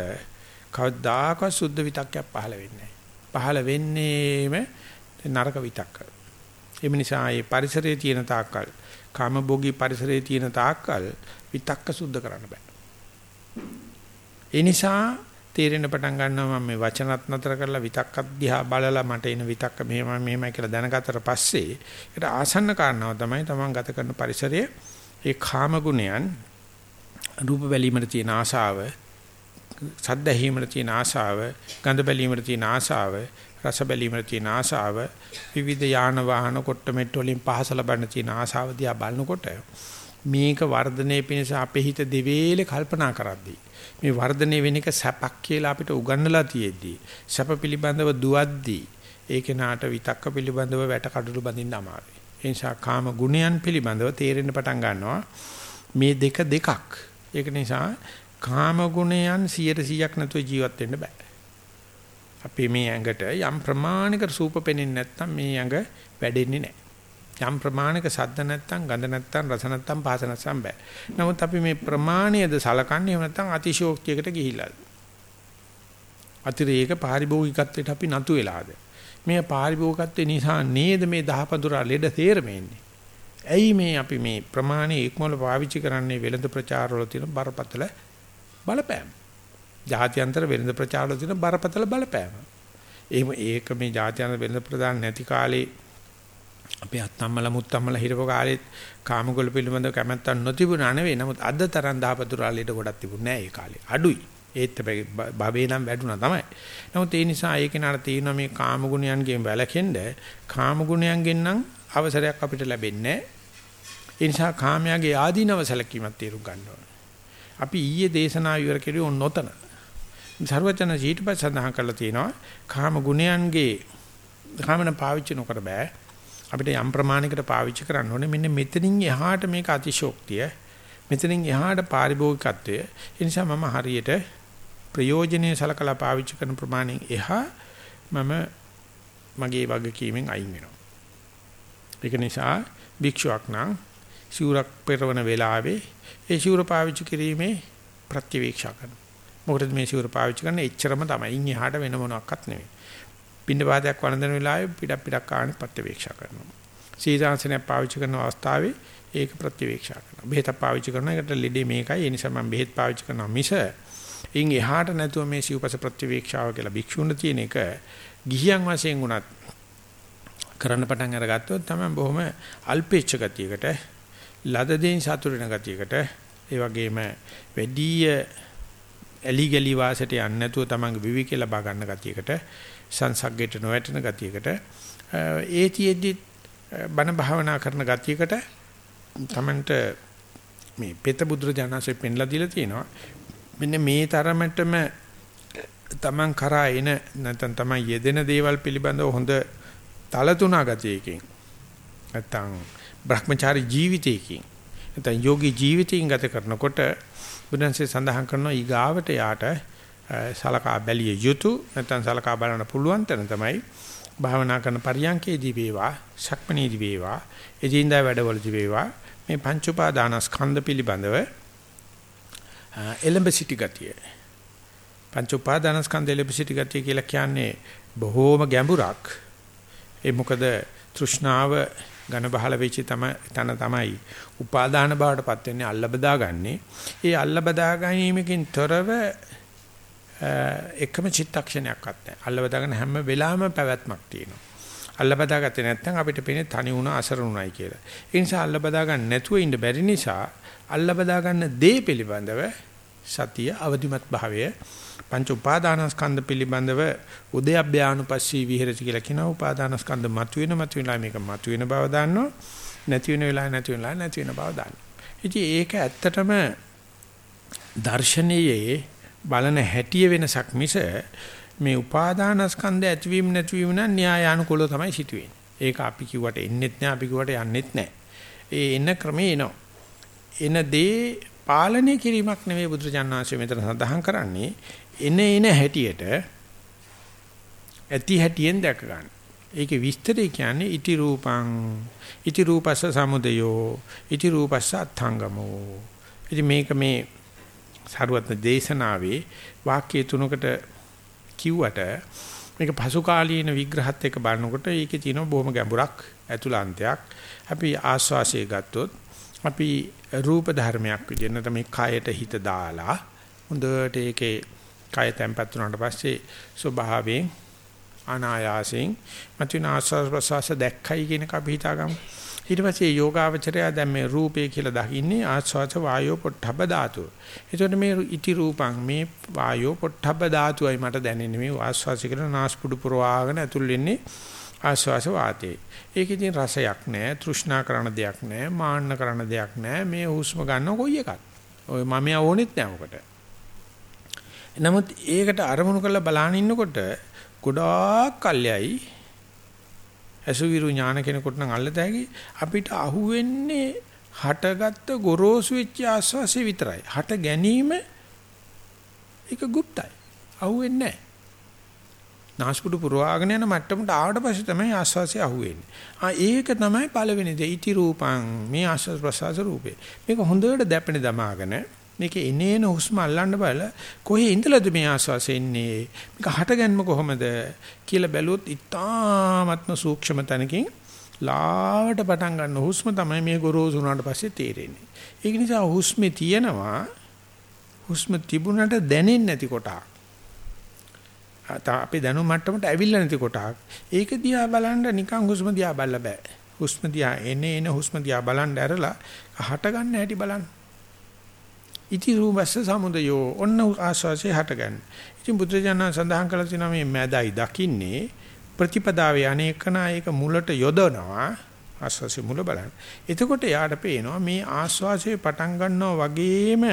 කවදාකවත් සුද්ධ විතක්යක් පහළ වෙන්නේ පහළ වෙන්නේම නරක විතක්ක. එම නිසා මේ පරිසරයේ තියෙන තාක්කල් කාමභෝගී පරිසරයේ තියෙන තාක්කල් විතක්ක සුද්ධ කරන්න බෑ. ඒ නිසා තේරෙන්න පටන් ගන්නවා මම මේ වචනත් නතර කරලා විතක්ක දිහා බලලා මට එන විතක්ක මෙහෙම මෙහෙමයි කියලා දැනගත්තට පස්සේ ඒකට ආසන්න කාරණාව තමයි තමන් ගත කරන පරිසරයේ ඒ කාම ගුණයන් රූප බැලීමට තියෙන ආශාව සද්ද ඇහිීමට තියෙන ආශාව ගඳ බැලීමට තියෙන ආශාව රස බැලීමට තියෙන ආශාව විවිධ යාන වාහන කොට්ටමෙට්ට වලින් පහස ලබන්න තියෙන ආශාව දිහා බලනකොට මේක වර්ධනයේ පිණිස අපේ හිත දෙවේලේ කල්පනා කරද්දී මේ වර්ධනය වෙන එක සැපක් කියලා අපිට උගන්වලා තියෙද්දී සැප පිළිබඳව දුවද්දී ඒකේ නාට විතක්ක පිළිබඳව වැට කඩළු බඳින්න අමාරුයි. ඒ නිසා කාම ගුණයන් පිළිබඳව තේරෙන්න පටන් ගන්නවා මේ දෙක දෙකක්. ඒක නිසා කාම ගුණයන් 100%ක් නැතුව ජීවත් වෙන්න බෑ. අපි මේ ඇඟට යම් ප්‍රමාණික රූප පෙනෙන්නේ නැත්නම් මේ ඇඟ වැඩෙන්නේ නැහැ. යම් ප්‍රමාණික සද්ද නැත්තම් ගඳ නැත්තම් රස නැත්තම් පහස නැත්තම් බෑ. නමුත් අපි මේ ප්‍රමාණයද සලකන්නේ එහෙම නැත්තම් අතිශෝක්තියකට ගිහිල්ලාද? අතිරේක පාරිභෝගිකත්වයට අපි නතු වෙලාද? මේ පාරිභෝගිකත්වේ නිසා නේද මේ දහපඳුරා ලෙඩ තේරෙන්නේ. ඇයි මේ අපි මේ ප්‍රමාණය ඉක්මවල පාවිච්චි කරන්නේ වෙළඳ ප්‍රචාරවල තියෙන බරපතල බලපෑම. ජාත්‍යන්තර වෙළඳ ප්‍රචාරවල තියෙන බරපතල බලපෑම. එහෙම ඒක මේ ජාත්‍යන්තර වෙළඳ ප්‍රදාන නැති කාලේ අපේ අත්තම්මල මුත්තම්මල හිරපු කාලෙත් කාමගොල්ල පිළිබඳව කැමැත්තක් නොතිබුණා නෙවෙයි. නමුත් අද තරම් දහපතුරාලේට ගොඩක් තිබුණේ නැහැ ඒ කාලේ. අඩුයි. ඒත් බබේ නම් වැඩුණා තමයි. නමුත් ඒ නිසා ඒක නතර තියෙනවා මේ කාමගුණයන්ගෙන් වැළකෙන්න කාමගුණයන්ගෙන් නම් අවසරයක් අපිට ලැබෙන්නේ ඒ නිසා කාමයාගේ ආදීනව සැලකීමක් තේරුම් ගන්න ඕනේ. අපි ඊයේ දේශනා ඉවර කෙරුවේ ඔන්නොතන. සර්වචන ඊටපස්ස සඳහන් කරලා තියෙනවා කාම ගුණයන්ගේ කාමන පාවිච්චි නොකර බෑ. අපිට යම් ප්‍රමාණයකට පාවිච්චි කරන්න ඕනේ. මෙන්න මෙතනින් එහාට මේක අතිශෝක්තිය මෙතනින් එහාට පාරිභෝගිකත්වය. ඒ නිසා මම හරියට ප්‍රයෝජනෙයි සලකලා පාවිච්චි කරන ප්‍රමාණයෙන් එහා මම මගේ වගකීමෙන් අයින් වෙනවා. ඒක නිසා භික්ෂුවක් නම් සිවුරක් පෙරවන වෙලාවේ ඒ සිවුර පාවිච්චි කිරීමේ ප්‍රතිවීක්ෂා කරනවා. මොකටද මේ සිවුර පාවිච්චි කරන්නේ එච්චරම තමයි ඉන් එහාට වෙන මොනක්වත් නෙවෙයි පින්න පාදයක් වළඳන වෙලාවේ පිටක් පිටක් කාණ ප්‍රතිවීක්ෂා කරනවා. සීසාංශනයක් පාවිච්චි කරන අවස්ථාවේ ඒක ප්‍රතිවීක්ෂා කරනවා. බෙහෙත පාවිච්චි කරන එකට ලෙඩේ මේකයි. ඒ නිසා මම බෙහෙත් පාවිච්චි කරනවා මිස ඉන් එහාට නැතුව මේ සිව්පස ප්‍රතිවීක්ෂාව කියලා භික්ෂුන් තියෙන එක ගිහියන් වශයෙන් උනත් කරන්න පටන් අරගත්තොත් තමයි බොහොම අල්පේච්ඡ ගතියකට ලද දෙයින් සතුටු වෙන ගතියකට ඒ වගේම වැඩි ඇලි ගලි වාසයට යන්නේ නැතුව තමන්ගේ විවිකේ ලබා ගන්න ගතියකට සංසග්ගයට නොවැටෙන ගතියකට ඒතියෙදි බණ භාවනා කරන ගතියකට තමන්ට මේ පෙත බුදුරජාණන්සේ පෙන්ලා දීලා තියෙනවා. මෙන්න මේ තරමටම තමන් කරා එන නැත්නම් තමන් යෙදෙන දේවල් පිළිබඳව හොඳ තලතුණා ගතියකින් නැත්නම් Brahmachari ජීවිතයකින් නැත්නම් යෝගී ජීවිතයෙන් ගත කරනකොට බුදුන්සේ සඳහන් කරනවා ඊගාවට යාට සලකා බැලිය යුතු නැත්නම් සලකා බලන්න පුළුවන් තැන තමයි භාවනා කරන පරියන්කේදී වේවා ශක්මනීදී වේවා එදින්දා වැඩවලදී වේවා මේ පංච උපාදානස්කන්ධ පිළිබඳව එලඹ සිටි ගතිය. පංච උපාදානස්කන්ධ එලඹ සිටි ගතිය කියලා කියන්නේ බොහෝම ගැඹුරක්. ඒ මොකද තෘෂ්ණාව ඝන බහල වෙච්ච තම තන තමයි උපාදාන බවටපත් වෙන්නේ අල්ල බදාගන්නේ ඒ අල්ල බදා ගැනීමකින් තොරව එකම චිත්තක්ෂණයක්වත් නැහැ. අල්ලවදාගෙන හැම වෙලාවෙම පැවැත්මක් තියෙනවා. අල්ලබදාගත්තේ නැත්නම් අපිට පේන්නේ තනි වුණ අසරුණයි කියලා. ඒ නිසා අල්ලබදා ගන්න නැතුව ඉන්න බැරි නිසා අල්ලබදා ගන්න දේ පිළිබඳව සතිය අවදිමත් භාවය පංච උපාදානස්කන්ධ පිළිබඳව උදයබ්භානුපස්සී විහෙරති කියලා කියනවා. උපාදානස්කන්ධ මතුවෙන මතුවෙලා මේක මතුවෙන බව දන්නවා. නැති වෙන වෙලාව නැති වෙන නැති වෙන බව දන්නවා. ඉතින් ඒක ඇත්තටම දර්ශනීයේ බලන හැටිය වෙනසක් මිස මේ උපාදානස්කන්ධ ඇතිවීම නැතිවීම නම් න්‍යායානුකූලව තමයි සිදුවෙන්නේ. ඒක අපි කිව්වට එන්නෙත් නෑ අපි කිව්වට යන්නෙත් නෑ. ඒ එන ක්‍රමේ එනවා. එන දේ පාලනය කිරීමක් නෙවෙයි බුදුරජාණන් මෙතන සඳහන් කරන්නේ එන එන හැටියට ඇති හැටියෙන් දැක ගන්න. ඒකේ විස්තරය කියන්නේ ඉති රූපං ඉති රූපස්ස සමුදයෝ ඉති රූපස්ස අත්ංගමෝ. ඉතින් මේක මේ සරුවත්න දේශනාවේ වාක්‍ය තුනකට කිව්වට මේක පසු කාලීන විග්‍රහත් එක්ක බලනකොට ඒකේ තියෙන බොහොම ගැඹුරක් ඇතුළාන්තයක්. අපි ආස්වාසිය ගත්තොත් අපි රූප ධර්මයක් විදිහට නැත්නම් මේ කයට හිත දාලා හොඳට ඒකේ කය තැම්පත් වුණාට පස්සේ ස්වභාවයෙන් අනායාසයෙන් මතුවෙන ආස්වාස් ප්‍රසවාස දැක්කයි කියන එක අපි හිතාගමු. ඊට පස්සේ යෝගාවචරය දැන් මේ රූපේ කියලා දකින්නේ ආස්වාස වායෝ පොට්ටබ්බ ධාතුව. එතකොට මේ ඉති රූපං මේ වායෝ පොට්ටබ්බ ධාතුවයි මට දැනෙන්නේ මේ ආස්වාසය කියලා නාස්පුඩු පුරවාගෙන ඇතුල් වෙන්නේ ආස්වාස වාතේ. ඒක ඉතින් රසයක් නෑ, තෘෂ්ණා කරන දෙයක් නෑ, මාන්න කරන දෙයක් නෑ. මේ හුස්ම ගන්න කොයි එකක්. ඔය මම ඕනෙත් නෑ මොකට. නමුත් ඒකට අරමුණු කරලා බලන ඉන්නකොට ගොඩාක් කල්යයි අසුවිරු ඥාන කෙනෙකුට නම් අල්ලතැයි අපිට අහුවෙන්නේ හටගත්ත ගොරෝසු වෙච්ච ආස්වාසිය විතරයි. හට ගැනීම ඒක গুপ্তයි. අහුවෙන්නේ නැහැ. නාස්පුඩු පුරවාගෙන යන මට්ටමට ආවට පස්සේ තමයි ආස්වාසිය අහුවෙන්නේ. ආ ඒක තමයි පළවෙනි දේ. ඉති රූපං මේ ආස්වාස් ප්‍රසආස රූපේ. මේක හොඳට දැපෙන දමාගෙන මේක එනේන හුස්ම අල්ලන්න බලලා කොහේ ඉඳලාද මේ ආස්වාසය එන්නේ මේක හටගන්ම කොහොමද කියලා බැලුවොත් ඉතාමත්ම සූක්ෂම තැනකින් ලාවට පටන් ගන්න හුස්ම තමයි මේ ගොරෝසු වුණාට පස්සේ තේරෙන්නේ ඒක නිසා හුස්මේ තියෙනවා හුස්ම තිබුණට දැනෙන්නේ නැති කොටක් අපි දැනුම් මට්ටමට ඇවිල්ලා නැති කොටක් ඒක දිහා බලන්න නිකන් හුස්ම දිහා බලලා බෑ. හුස්ම දිහා එනේ එන හුස්ම දිහා බලන්න ඇරලා හට ගන්න හැටි බලන්න. ඉති රූපස්ස සමුදයෝ ඔන්න ආස්වාසේ හටගන්න. ඉතින් බුදුරජාණන් සඳහන් කළ තියෙනවා මේ මැදයි දකින්නේ ප්‍රතිපදාවේ අනේකන ඒක මුලට යොදනවා. ආස්වාසේ මුල බලන්න. එතකොට යාට පේනවා මේ ආස්වාසේ පටන් ගන්නවා වගේම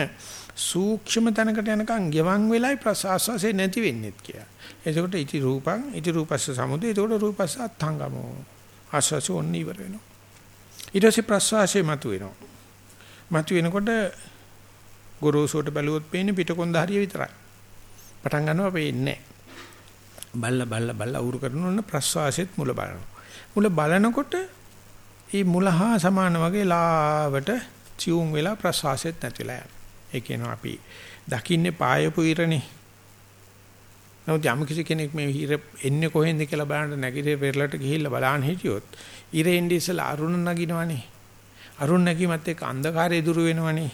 සූක්ෂම තැනකට යනකම් ගෙවන් වෙලයි ප්‍රසආස්වාසේ නැති වෙන්නේත් කියලා. එතකොට ඉති රූපං ඉති රූපස්ස සමුදය එතකොට රූපස්ස අත්ංගමෝ ආස්වාසේ ඔන්න ඉවර වෙනවා. ඊට පස්සේ ප්‍රසවාසයේ මතුවෙනවා. මතුවෙනකොට ගොරෝසුවට බැලුවොත් පේන්නේ පිටකොන්ද හරිය විතරයි. පටන් ගන්නවා පේන්නේ බල්ල බල්ල බල්ල අවුරු කරනොත් ප්‍රස්වාසෙත් මුල බලනවා. මුල බලනකොට මේ මුල හා සමාන වගේ ලාවට චියුම් වෙලා ප්‍රස්වාසෙත් නැතිලා යනවා. ඒ කියනවා අපි දකින්නේ පායපු ඉරනේ. නමුත් යම් කිසි කෙනෙක් මේ ඉර එන්නේ කොහෙන්ද කියලා බලන්න නැගිටේ පෙරලට ගිහිල්ලා බලන්න හිටියොත් ඉර එන්නේ ඉස්සලා අරුණ නගිනවනේ. අරුණ නැගීමත් එක්ක අන්ධකාරය දුරු වෙනවනේ.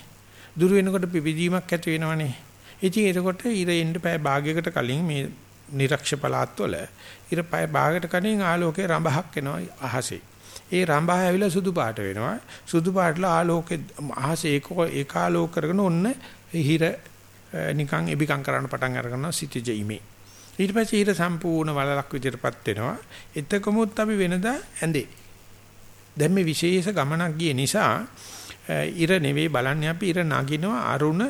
දුර වෙනකොට පිපිදීමක් ඇති වෙනවනේ. ඉතින් එතකොට ඉර එන්න පය භාගයකට කලින් මේ නිරක්ෂ පළාත්වල ඉර පය භාගයකට කලින් ආලෝකේ රඹහක් එනවා අහසේ. ඒ රඹහ ඇවිල්ලා සුදු පාට වෙනවා. සුදු පාටලා ආලෝකේ අහසේ ඒක ඒකාලෝක කරගෙන ඔන්න හිර නිකන් එබිකම් කරන්න පටන් අරගන්නවා සිටිජ ඉමේ. ඊට පස්සේ ඊට සම්පූර්ණ වලලක් විදිහටපත් වෙනවා. එතකොමුත් අපි වෙනදා ඇඳේ. දැන් මේ විශේෂ ගමනක් ගිය නිසා ඉර නෙවෙයි බලන්නේ අපි ඉර නගිනවා අරුණ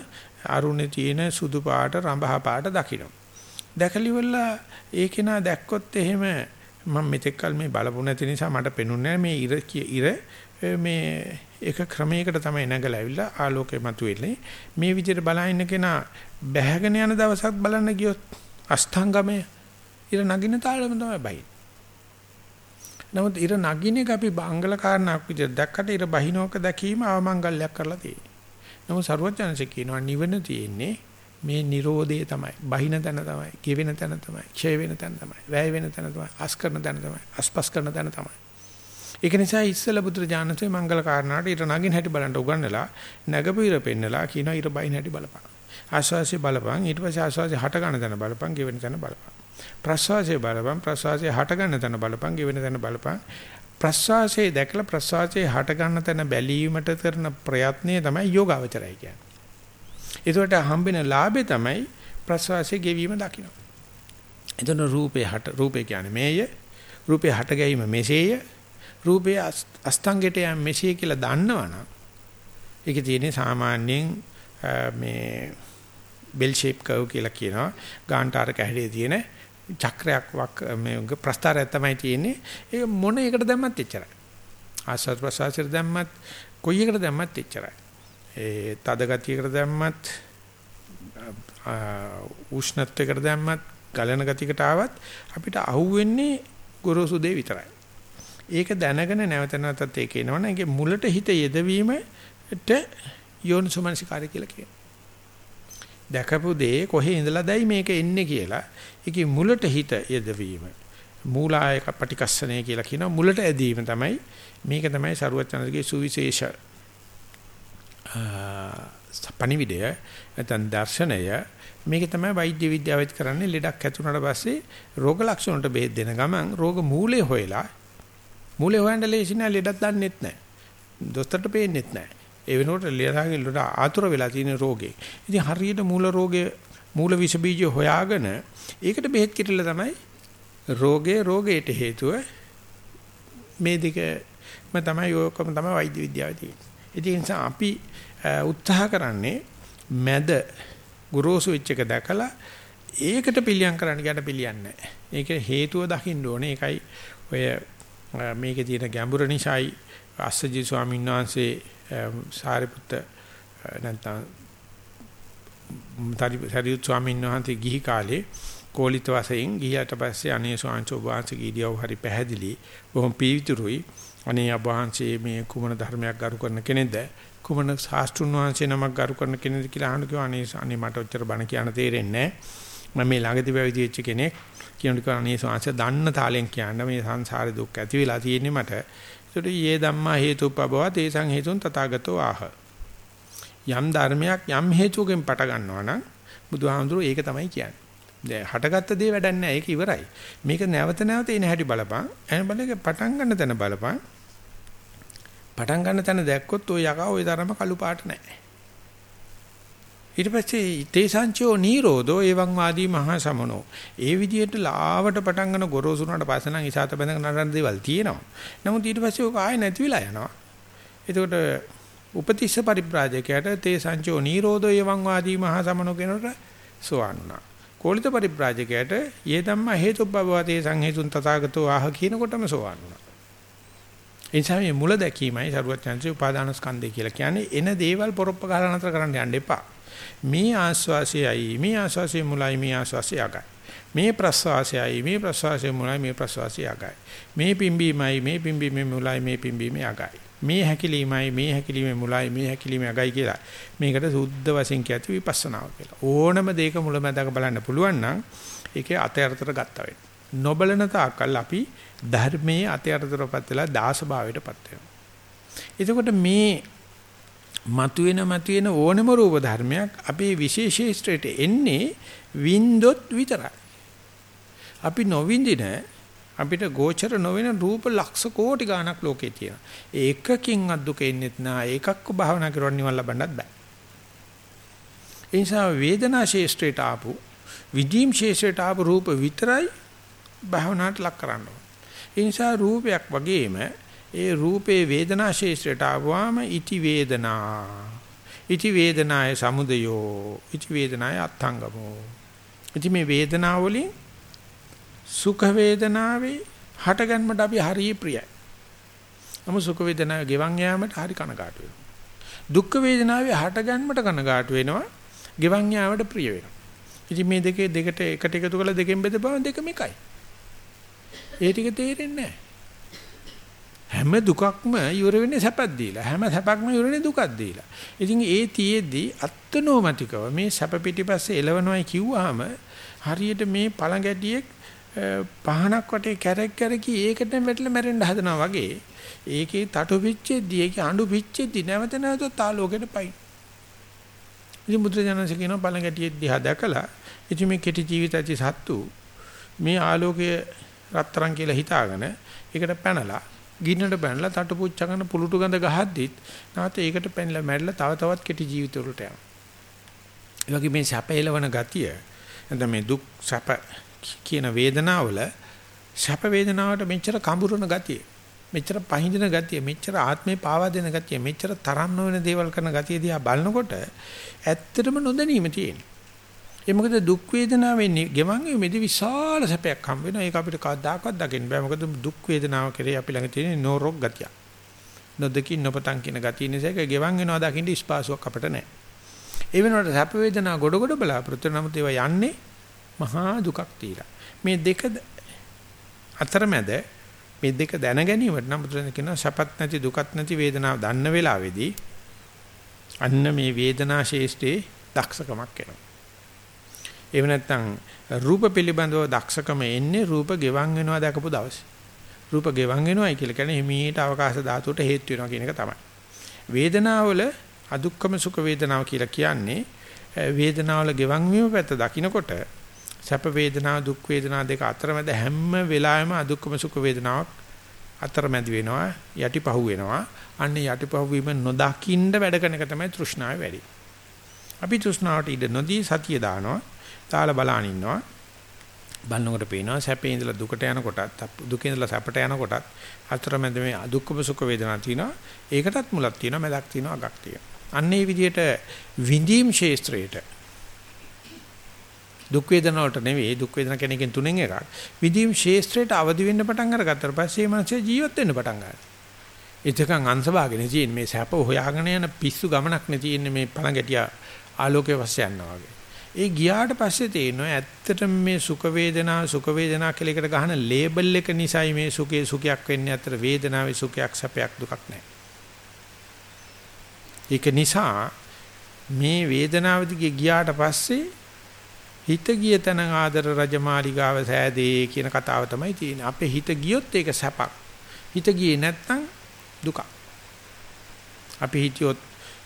අරුණේ තියෙන සුදු පාට රඹහ පාට දකින්න. දැකලිවල ඒ කෙනා දැක්කොත් එහෙම මම මෙතෙක්කල් මේ බලපු නැති නිසා මට පෙනුන්නේ මේ ඉර ඉර මේ එක ක්‍රමයකට තමයි නැගලා ඇවිල්ලා ආලෝකය මතුවෙන්නේ. මේ විදිහට බලන කෙනා බැහැගෙන යන දවසක් බලන්න ගියොත් අස්තංගමය ඉර නගින තාලෙම තමයි බයි නමුත් ඉර නගින එක අපි බංගල කාරණාවක් විදිහට දැක්කට ඉර බහිනෝක දැකීම අවමංගල්‍යයක් කරලා තියෙනවා. නමුත් ਸਰවඥාන්සේ කියනවා නිවන තියෙන්නේ මේ Nirodhe තමයි. බහින තැන තමයි. ගෙවෙන තැන තමයි. ක්ෂය වෙන තැන තමයි. වැය වෙන තැන තමයි. අස් කරන තැන තමයි. අස්පස් කරන තැන තමයි. ඒක නිසා ඉස්සල බුදුරජාණන්සේ මංගල කාරණාට ඉර නගින හැටි බලන්න උගන්වලා නැගපු ඉර පෙන්නලා කියනවා ඉර බහින හැටි බලපන්. ආස්වාසිය බලපන් ඊට පස්සේ ආස්වාසිය හට ගන්න තැන බලපන් ගෙවෙන තැන බලපන්. ප්‍රස්වාසයේ බලපන් ප්‍රස්වාසයේ හට ගන්න තැන බලපන් ගෙවෙන තැන බලපන් ප්‍රස්වාසයේ දැකලා ප්‍රස්වාසයේ හට ගන්න තැන බැලීමට කරන ප්‍රයත්නය තමයි යෝගාවචරය කියන්නේ. ඒකට හම්බෙන ලාභය තමයි ප්‍රස්වාසයේ ගෙවීම දකින්න. එතන රූපේ හට රූපේ කියන්නේ මේය රූපේ හට ගැනීම මෙසේය රූපේ අස්තංගයට යම් මෙසේ කියලා දන්නවනම් ඒකේ තියෙන සාමාන්‍යයෙන් මේ බෙල් ෂේප් කර්ව් කියලා කියනවා ගාන්ටාරක හැඩයේ තියෙන චක්‍රයක් වක් මේ ප්‍රස්තාරයක් තමයි තියෙන්නේ. ඒක මොන එකට දැම්මත් එච්චරයි. ආස්වාද ප්‍රසආසයට දැම්මත් කොයි එකට දැම්මත් එච්චරයි. ඒ තද ගතියකට දැම්මත් උෂ්ණත්වයකට දැම්මත් ගලන ගතියකට ආවත් අපිට අහුවෙන්නේ ගොරෝසු දේ විතරයි. ඒක දැනගෙන නැවත නැවතත් ඒක එනවනේ ඒකේ මුලට හිත යෙදවීමට යෝනිසෝමනසිකාරය කියලා කියනවා. දැකපු දේ කොහේ ඉඳලාදයි මේක එන්නේ කියලා ඒකේ මුලට හිත යෙදවීම මූලාය පටිකස්සනේ කියලා කියනවා මුලට ඇදීම තමයි මේක තමයි සරුවචනගේ සුවිශේෂ පණිවිඩය නැත්නම් දර්ශනය මේක තමයි වෛද්‍ය විද්‍යාවෙත් කරන්නේ ලෙඩක් ඇතුණාට පස්සේ රෝග ලක්ෂණ වලට බෙහෙත් දෙන ගමන් රෝග මූලය හොයලා මූලය හොයන්න ලේසි නෑ ලෙඩක් දන්නෙත් නෑ දොස්තරට පේන්නෙත් නෑ ඒ වෙනකොට ලෙඩාගේ ලොඩ ආතුර වෙලා තියෙන රෝගේ. ඉතින් හරියට මූල රෝගේ මූල විස බීජ හොයාගෙන ඒකට බෙහෙත් කිරලා තමයි රෝගේ රෝගයට හේතුව මේ දෙකම තමයි ඔයකම තමයි වෛද්‍ය විද්‍යාවේ තියෙන්නේ. ඒ නිසා අපි උත්සාහ කරන්නේ මැද ගුරුසු වෙච්ච එක දැකලා ඒකට පිළියම් කරන්න ගැට පිළියන්නේ නැහැ. ඒක හේතුව දකින්න ඕනේ. ඒකයි ඔය මේකේ තියෙන ගැඹුර නිසායි අස්සජි ස්වාමීන් වහන්සේ සාරිපුත්ත නැත්නම් සරියුත් ස්වාමීන් වහන්සේ ගිහි කාලේ කෝලිත වශයෙන් ගියාට පස්සේ අනේ ස්වාංශෝ වහන්සේ ගියව හරි පැහැදිලි බොහොම පීවිතුරුයි අනේ අබහන්සේ මේ කුමන ධර්මයක් ගරු කරන කෙනෙක්ද කුමන ශාස්ත්‍රුන් වහන්සේ නමක් ගරු කරන කෙනෙක්ද කියලා අහන්න කිව්වා අනේ අනේ මට ඔච්චර බණ කියන්න තේරෙන්නේ නැහැ මම මේ ළඟදී පැවිදි වෙච්ච කෙනෙක් කියනකොට අනේ ස්වාංශ දන්න තාලෙන් කියන්න මේ සංසාරේ දුක් ඇති වෙලා තියෙන්නේ මට ඒකට යේ ධම්මා හේතුපබව තේසං හේතුන් තථාගතෝ ආහ. යම් ධර්මයක් යම් හේතුවකින් පට ගන්නවා නම් බුදුහාමුදුරුවෝ ඒක තමයි කියන්නේ. දැන් හටගත්ත දේ වැඩක් නැහැ ඒක ඉවරයි. මේක නැවත නැවත එන හැටි බලපන්. එන බලක පටන් ගන්න තැන බලපන්. පටන් ගන්න තැන දැක්කොත් ওই යකා ওই තරම කළු පාට නැහැ. ඊට පස්සේ තේසංචෝ නීරෝධෝ එවං වාදී මහා සමනෝ. ඒ විදිහට ලාවට පටන් ගන්න ගොරෝසු වුණාට පස්සේ නම් ඉසాత බඳගෙන නරන දේවල් තියෙනවා. නමුත් ඊට පස්සේ ඔක ආයෙ නැති වෙලා යනවා. එතකොට උපතිස්ස පරිබ්‍රාජකයට තේසංචෝ නීරෝධෝ එවං වාදී මහා සමනෝ කියනට සෝවන් වුණා. කෝලිත පරිබ්‍රාජකයට යේ ධම්ම හේතුබ්බවතේ සංහේතුන් තථාගතෝ ආහ කියනකොටම සෝවන් වුණා. සෝවන්නා. එනිසා මේ මුල දැකීමයි සරුවත් chance උපාදාන ස්කන්ධය කියලා කියන්නේ එන දේවල් පොරොප්ප ගහලා නතර කරන්න යන්න එපා. මේ ආස්වාසයයි මේ ආස්වාසයේ මුලයි මේ ආස්වාසය යගයි. මේ ප්‍රස්වාසයයි මේ ප්‍රස්වාසයේ මුලයි මේ ප්‍රස්වාසය යගයි. මේ පිම්බීමයි මේ පිම්බීමේ මුලයි මේ පිම්බීමේ යගයි. මේ හැකිලීමයි මේ හැකිලීමේ මුලයි මේ හැකිලීමේ යගයි කියලා. මේකට සුද්ධ වශයෙන් කියති විපස්සනාව කියලා. ඕනම දෙයක මුලමඳක බලන්න පුළුවන් නම් ඒකේ අතයතරට ගත්තා වෙනවා. නොබලන තාක්කල් අපි ධර්මයේ අතයතරටපත් වෙලා දාස භාවයටපත් වෙනවා. එතකොට මේ මතුවෙන මතුවෙන ඕනම රූප ධර්මයක් අපේ විශේෂීස්ත්‍රයට එන්නේ වින්දොත් විතරයි. අපි නොවින්දින අපිට ගෝචර නොවන රූප ලක්ෂ කෝටි ගණක් ලෝකේ තියෙනවා. ඒකකින් අද්දුක එන්නෙත් නා ඒකක්ක භාවනා කරවන්න නිවන් ලබන්නත් බෑ. ඒ නිසා වේදනා ශේෂ්ත්‍රයට ආපු විදීම් ශේෂ්ත්‍රයට ආපු රූප විතරයි භාවනාවට ලක් කරන්න ඕනේ. ඒ නිසා රූපයක් වගේම ඒ රූපේ වේදනා ශේෂ්ත්‍රයට ආවම ඉති වේදනා ඉති වේදනාය සමුදයෝ ඉති වේදනාය අත්ංගමෝ ඉති මේ වේදනාව වලින් සුඛ වේදනාවේ හටගන්මට අපි හරිය ප්‍රියයි. නමුත් සුඛ වේදනාව ගෙවන් යාමට හරි කනගාටු වෙනවා. දුක්ඛ වේදනාවේ හටගන්මට කනගාටු වෙනවා. ගෙවන් යාමට ප්‍රිය වෙනවා. ඉතින් මේ දෙකේ දෙකට එකට එකතු කරලා දෙකෙන් බෙදපුවම දෙකම එකයි. ඒ ටික තේරෙන්නේ නැහැ. හැම දුකක්ම ඉවර වෙන්නේ සැපක් දීලා. හැම සැපක්ම ඉවර වෙන්නේ දුකක් දීලා. ඉතින් ඒ තියේදී අත්නෝමතිකව මේ සැප පිටිපස්සේ එලවනවයි කිව්වහම හරියට මේ පළඟැටියෙක් පහනක් වටේ කැරක් කැරකි ඒකට වැටලා මැරෙන්න හදනවා වගේ ඒකේ තටු පිච්චෙද්දි ඒකේ අඬු පිච්චෙද්දි නැවත නැවත තාලෝකෙට පයි. ඉතින් බුදුරජාණන්සේ කියනවා පළඟැටියෙක් දිහා දැකලා ඉතින් මේ කෙටි ජීවිත ඇති සත්තු මේ ආලෝකයේ රත්තරන් කියලා හිතාගෙන ඒකට පැනලා ගින්නට බැනලා තටු පුච්චගෙන පුලුටු ගඳ ගහද්දිත් නැවත ඒකට පැනලා මැරලා තව තවත් කෙටි ජීවිත වලට යනවා. ඒ වගේ මේ සැප එලවන ගතිය නැත්නම් මේ දුක් සැප කියන වේදනාවල සැප වේදනාවට මෙච්චර කඹුරන ගතිය මෙච්චර පහඳින ගතිය මෙච්චර ආත්මේ පාවා දෙන ගතිය මෙච්චර තරම් නොවන දේවල් කරන ගතිය දිහා බලනකොට ඇත්තටම නොදැනීම තියෙනවා. ඒ මොකද දුක් වේදනාවෙන් ගෙවන් මෙදි විශාල සැපයක් හම්බ වෙනවා. ඒක අපිට කවදාකවත් දකින්න බෑ. මොකද දුක් වේදනාව කෙරේ අපි ළඟ තියෙන නෝරොක් ගතිය. නොදකින් නොපතන් කියන ගතිය නිසා ඒක ගෙවන් වෙනවා දකින්න ස්පාසුවක් අපිට නැහැ. ඒ වෙනකොට සැප වේදනා ගොඩ ගොඩ බලාපොරොත්තු නමුත් ඒවා යන්නේ මහා දුකක් තියලා. මේ දෙක අතරමැද මේ දෙක දැන ගැනීමට නම් බුදුරජාණන් කියනවා සැපත් නැති දුකත් නැති වේදනාව දන්න වෙලාවේදී අන්න මේ වේදනා ශේෂ්ඨේ දක්ෂකමක් එනවා. එහෙම නැත්නම් රූප පිළිබඳව දක්ෂකම එන්නේ රූප ගෙවන් වෙනවා දැකපු දවසේ. රූප ගෙවන් වෙනවායි කියලා කියන්නේ හිමීට අවකාශ ධාතුවට හේතු වෙනවා කියන එක තමයි. වේදනාවල අදුක්කම සුඛ වේදනාව කියලා කියන්නේ වේදනාවල ගෙවන් වීම පැත්ත දකින්නකොට සැප වේදනා දුක් වේදනා දෙක අතරමැද හැම වෙලාවෙම අදුක්කම සුඛ වේදනාවක් අතරමැද වෙනවා යටිපහුව වෙනවා අන්න යටිපහුව වීම නොදකින්න වැඩ කරන එක තමයි තෘෂ්ණාව වැඩි. අපි තෘෂ්ණාවට ඉඩ නොදී සතිය දානවා තාලා බලන් ඉන්නවා. බලනකොට පේනවා සැපේ ඉඳලා දුකට යනකොටත් දුකේ ඉඳලා සැපට යනකොටත් අතරමැද මේ අදුක්කම සුඛ වේදනා තියෙනවා. ඒකටත් මුලක් තියෙනවා මැදක් තියෙනවා අගක් තියෙනවා. අන්න ඒ විදිහට විඳීම් ශේස්ත්‍රයේට දුක් වේදනා වලට නෙවෙයි දුක් වේදනා කෙනකින් තුනෙන් එකක්. විඳීම් ශේස්ත්‍රයට අවදි වෙන්න පටන් අරගත්තට පස්සේ මේ මනසේ ජීවත් වෙන්න පටන් ගන්නවා. එතකන් අංශභාගනේ තියෙන මේ සැප හොයාගෙන යන පිස්සු ගමනක් නේ තියෙන්නේ මේ පළඟැටියා ආලෝකයේ වස්ස යනවා වගේ. ඒ ගියාට පස්සේ තේරෙනවා ඇත්තටම මේ සුඛ වේදනා සුඛ වේදනා කියලා එකට ගහන ලේබල් එක නිසායි මේ සුඛේ සුඛයක් වෙන්නේ අතර වේදනාවේ සුඛයක් සැපයක් දුකක් නැහැ. ඒක නිසා මේ වේදනාව දිගේ ගියාට පස්සේ හිත ගිය තන ආදර රජමාලිගාව සෑදේ කියන කතාව තමයි තියෙන්නේ. අපේ හිත ගියොත් ඒක සැපක්. හිත ගියේ නැත්නම් දුකක්. අපි හිතියොත්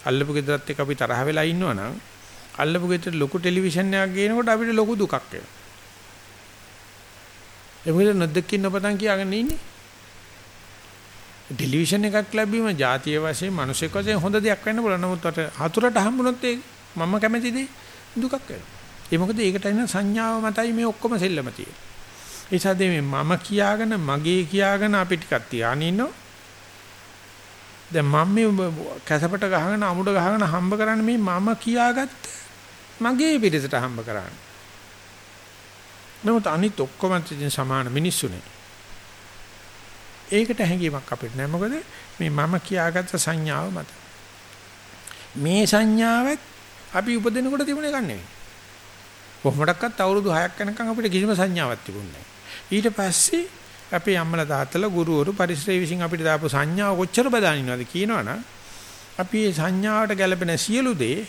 අල්ලපු ගෙදරත් එක්ක අපි තරහ වෙලා ඉන්නවනම් අල්ලපු ගෙදර ලොකු ටෙලිවිෂන් එකක් ගේනකොට අපිට ලොකු දුකක් එනවා. ඒ මොකද නොදකින් නොපතන් කියාගෙන ඉන්නේ. ටෙලිවිෂන් එකක් ලැබීම ජාතිය වශයෙන් මිනිසෙක් වශයෙන් හොඳ දෙයක් වෙන්න පුළුවන්. නමුත් අට හතුරට හම්බුනොත් ඒ මම කැමති දේ දුකක් වෙනවා. ඒ මොකද ඒකට එන සංඥාව මතයි මේ ඔක්කොම සෙල්ලම තියෙන්නේ. ඒ සාදේ මේ මම කියාගෙන මගේ කියාගෙන අපි ටිකක් තියාගෙන ඉන්නවා. දැන් මම මේ කැසපට ගහගෙන අමුඩ ගහගෙන හම්බ කරන්නේ මේ මම කියාගත්ත මගේ පිටසට හම්බ කරන්නේ. නමුත් අනිත් ඔක්කොම ඉතින් සමාන මිනිස්සුනේ. ඒකට හැඟීමක් අපිට නැහැ. මොකද මේ මම කියාගත්ත සංඥාව මත. මේ සංඥාවත් අපි උපදිනකොට තිබුණ එකක් නෙවෙයි. කොහොමඩක්වත් අවුරුදු 6ක් යනකම් අපිට කිසිම සංඥාවක් තිබුණේ නැහැ. ඊට පස්සේ අපේ අම්මලා තාත්තලා ගුරුවරු පරිසරය විසින් අපිට දාපු සංඥාව කොච්චර බදානිනවද කියනවනම් අපි මේ සංඥාවට ගැළපෙන සියලු දේ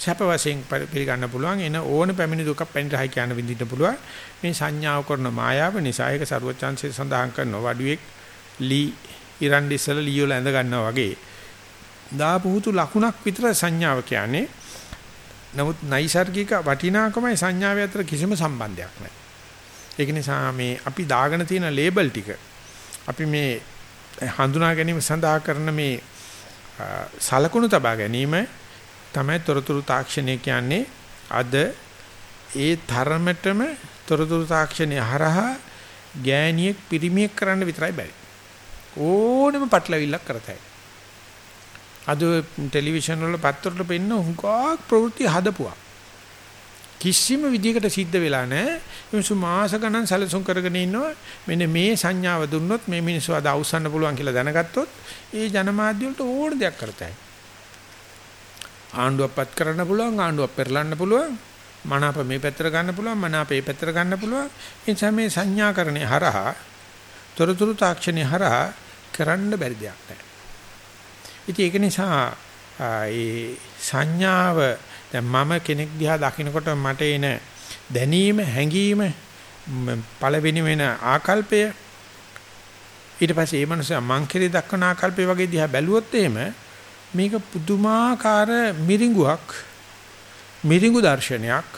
සැප වශයෙන් පිළිගන්න පුළුවන්. එන ඕන පැමිණි දුක පැනිරහයි කියන විදිහට පුළුවන්. මේ සංඥාව කරන මායාව නිසා ඒක ਸਰවචාන්සේ සඳහන් කරනවා. වඩුවෙක් ලී ඉරන්ඩි ඉස්සල ලී වල ඇඳ ගන්නවා වගේ. දාපුහුතු ලකුණක් විතර සංඥාව කියන්නේ. නමුත් නයිසර්ගික වටිනාකමයි සංඥාව අතර කිසිම සම්බන්ධයක් නැහැ. ඒක නිසා මේ අපි දාගෙන තියෙන ලේබල් ටික අපි මේ හඳුනා ගැනීම සඳහා කරන මේ සලකුණු තබා ගැනීම තමයි තොරතුරු තාක්ෂණය කියන්නේ අද ඒ තරමටම තොරතුරු තාක්ෂණය හරහා ගෑණියෙක් පිරිමියෙක් කරන්න විතරයි බැරි. ඕනෙම පටලවිල්ලක් කරතයි. අද ටෙලිවිෂන් වල පත්තරවල පෙන්න හුඟක් ප්‍රවෘත්ති හදපුවා. කිසිම විදිහකට සිද්ධ වෙලා නැහැ. මිනිස්සු මාස ගණන් සැලසුම් කරගෙන ඉන්නවා. මෙන්න මේ සංඥාව දුන්නොත් මේ මිනිස්සු අද අවසන්න පුළුවන් කියලා දැනගත්තොත් ඒ ජනමාධ්‍ය වලට ඕන දෙයක් කරතයි. ආණ්ඩුවක්පත් කරන්න පුළුවන්, ආණ්ඩුවක් පෙරලන්න පුළුවන්. මනාප මේ පැත්තට ගන්න පුළුවන්, මනාප මේ පැත්තට ගන්න පුළුවන්. ඒ නිසා මේ සංඥාකරණය හරහා තොරතුරු තාක්ෂණය හරහා කරන්න බැරි දෙයක් නැහැ. ඉතින් ඒක නිසා ඒ සංඥාව දැන් මම කෙනෙක් දිහා දකිනකොට මට එන දැනීම හැඟීම පළවෙනි වෙන ආකල්පය ඊට පස්සේ මේ මනුස්සයා මං කෙරේ දක්වන ආකල්පය වගේ දිහා බැලුවොත් එහෙම මේක පුදුමාකාර මිරිඟුවක් මිරිඟු දර්ශනයක්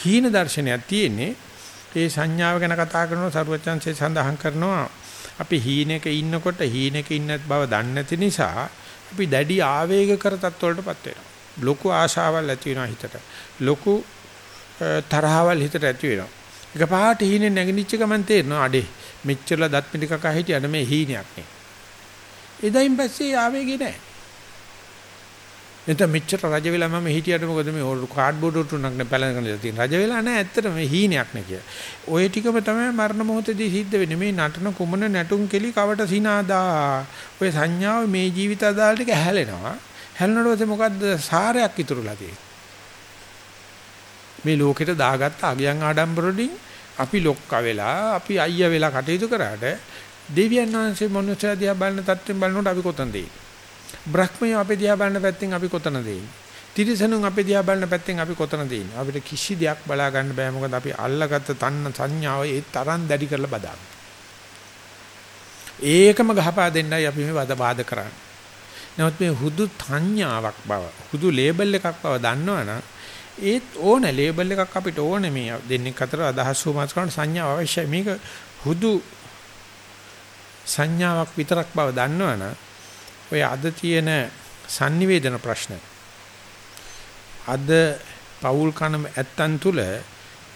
හීන දර්ශනයක් තියෙන්නේ ඒ සංඥාව ගැන කතා කරනවා සරුවචන්සේ සඳහන් කරනවා අපි හීනෙක ඉන්නකොට හීනෙක ඉන්න බව දන්නේ නැති නිසා අපි දැඩි ආවේග කර තත්ත්වවලටපත් වෙනවා ලොකු ආශාවල් ඇති වෙනවා හිතට. ලොකු තරහවල් හිතට ඇති වෙනවා. එකපාරට හීනේ නැගිනිච්ච ගමන් තේරෙනවා අඩේ මෙච්චරලා දත් පිටි කකා හිටියන මේ හීනයක් නේ. එදායින් පස්සේ ආවේගේ නැහැ. එතන මෙච්චර රජ වෙලා මම හිටියට මොකද මේ කාඩ්බෝඩ් උටුනක් නේ පැලඳගෙන තියෙන රජ වෙලා නැහැ ඇත්තට මේ හීනයක් නේ කිය. ওই ටිකම තමයි මරණ මොහොතදී සිද්ධ වෙන්නේ. මේ නටන කුමන නැටුම් කෙලි කවට සිනාදා. ඔය සංඥාව මේ ජීවිත අදාළ ටික හැලෙනවා. හැලෙනකොට පස්සේ මොකද්ද සාරයක් ඉතුරුලා තියෙන්නේ. මේ ලෝකෙට දාගත්ත අගයන් ආඩම්බරවලින් අපි ලොක්කා වෙලා අපි අයියා වෙලා කටයුතු කරාට දෙවියන් වහන්සේ මොනුස්සය දිහා බලන තත්ත්වෙන් බලනකොට අපි කොතනද ඉන්නේ? බ්‍රහ්මය අපේ දිහා බලන පැත්තෙන් අපි කොතනද ඉන්නේ? තිරිසනුන් අපේ දිහා බලන පැත්තෙන් අපි කොතනද ඉන්නේ? අපිට කිසි දෙයක් බලා ගන්න බෑ මොකද අපි අල්ලගත්ත තන්න සංඥාව ඒ තරම් දැඩි කරලා බදාගන්න. ඒකම ගහපා දෙන්නයි අපි මේ වද බාධ කරන්නේ. නමුත් මේ හුදු සංඥාවක් බව, හුදු ලේබල් එකක් බව දන්නවනම් ඒත් ඕන ලේබල් එකක් අපිට ඕනේ මේ දෙන්නෙක් අතර අදහස් වමාස් කරන සංඥාව අවශ්‍යයි. මේක හුදු සංඥාවක් විතරක් බව දන්නවනම් ඔය අද තියෙන sannivedana ප්‍රශ්න අද පෞල් කන ඇත්තන් තුල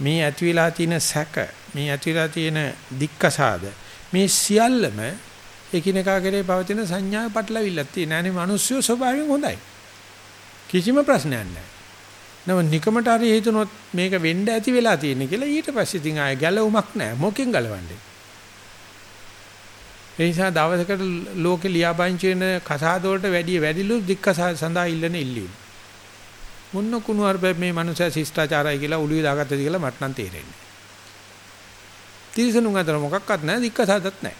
මේ ඇති වෙලා තියෙන සැක මේ ඇති වෙලා තියෙන දික්කසාද මේ සියල්ලම එකිනෙකා කෙරේ පවතින සංඥා පටලවිල්ලක් තියෙන. අනේ මිනිස්සු ස්වභාවයෙන් හොඳයි. කිසිම ප්‍රශ්නයක් නැහැ. නම නිකමට හරි හිතනොත් මේක වෙන්න ඇති වෙලා තියෙන කියලා ඊට පස්සේ ඉතින් ආය ගැලවුමක් නැහැ. මොකෙන් ගලවන්නේ? ඒ නිසා දවසකට ලෝකේ ලියාපදිංචි වෙන කසාද වලට වැඩි වැඩිලු දික්කසාද සඳහා ඉල්ලන ඉල්ලීම. මොන්න කුණු අර මේ මනුස්සයා ශිෂ්ටාචාරයි කියලා උළුවේ දාගත්තද කියලා මට නම් තේරෙන්නේ. තිරිසනුන් අතර මොකක්වත් නැහැ දික්කසාදත් නැහැ.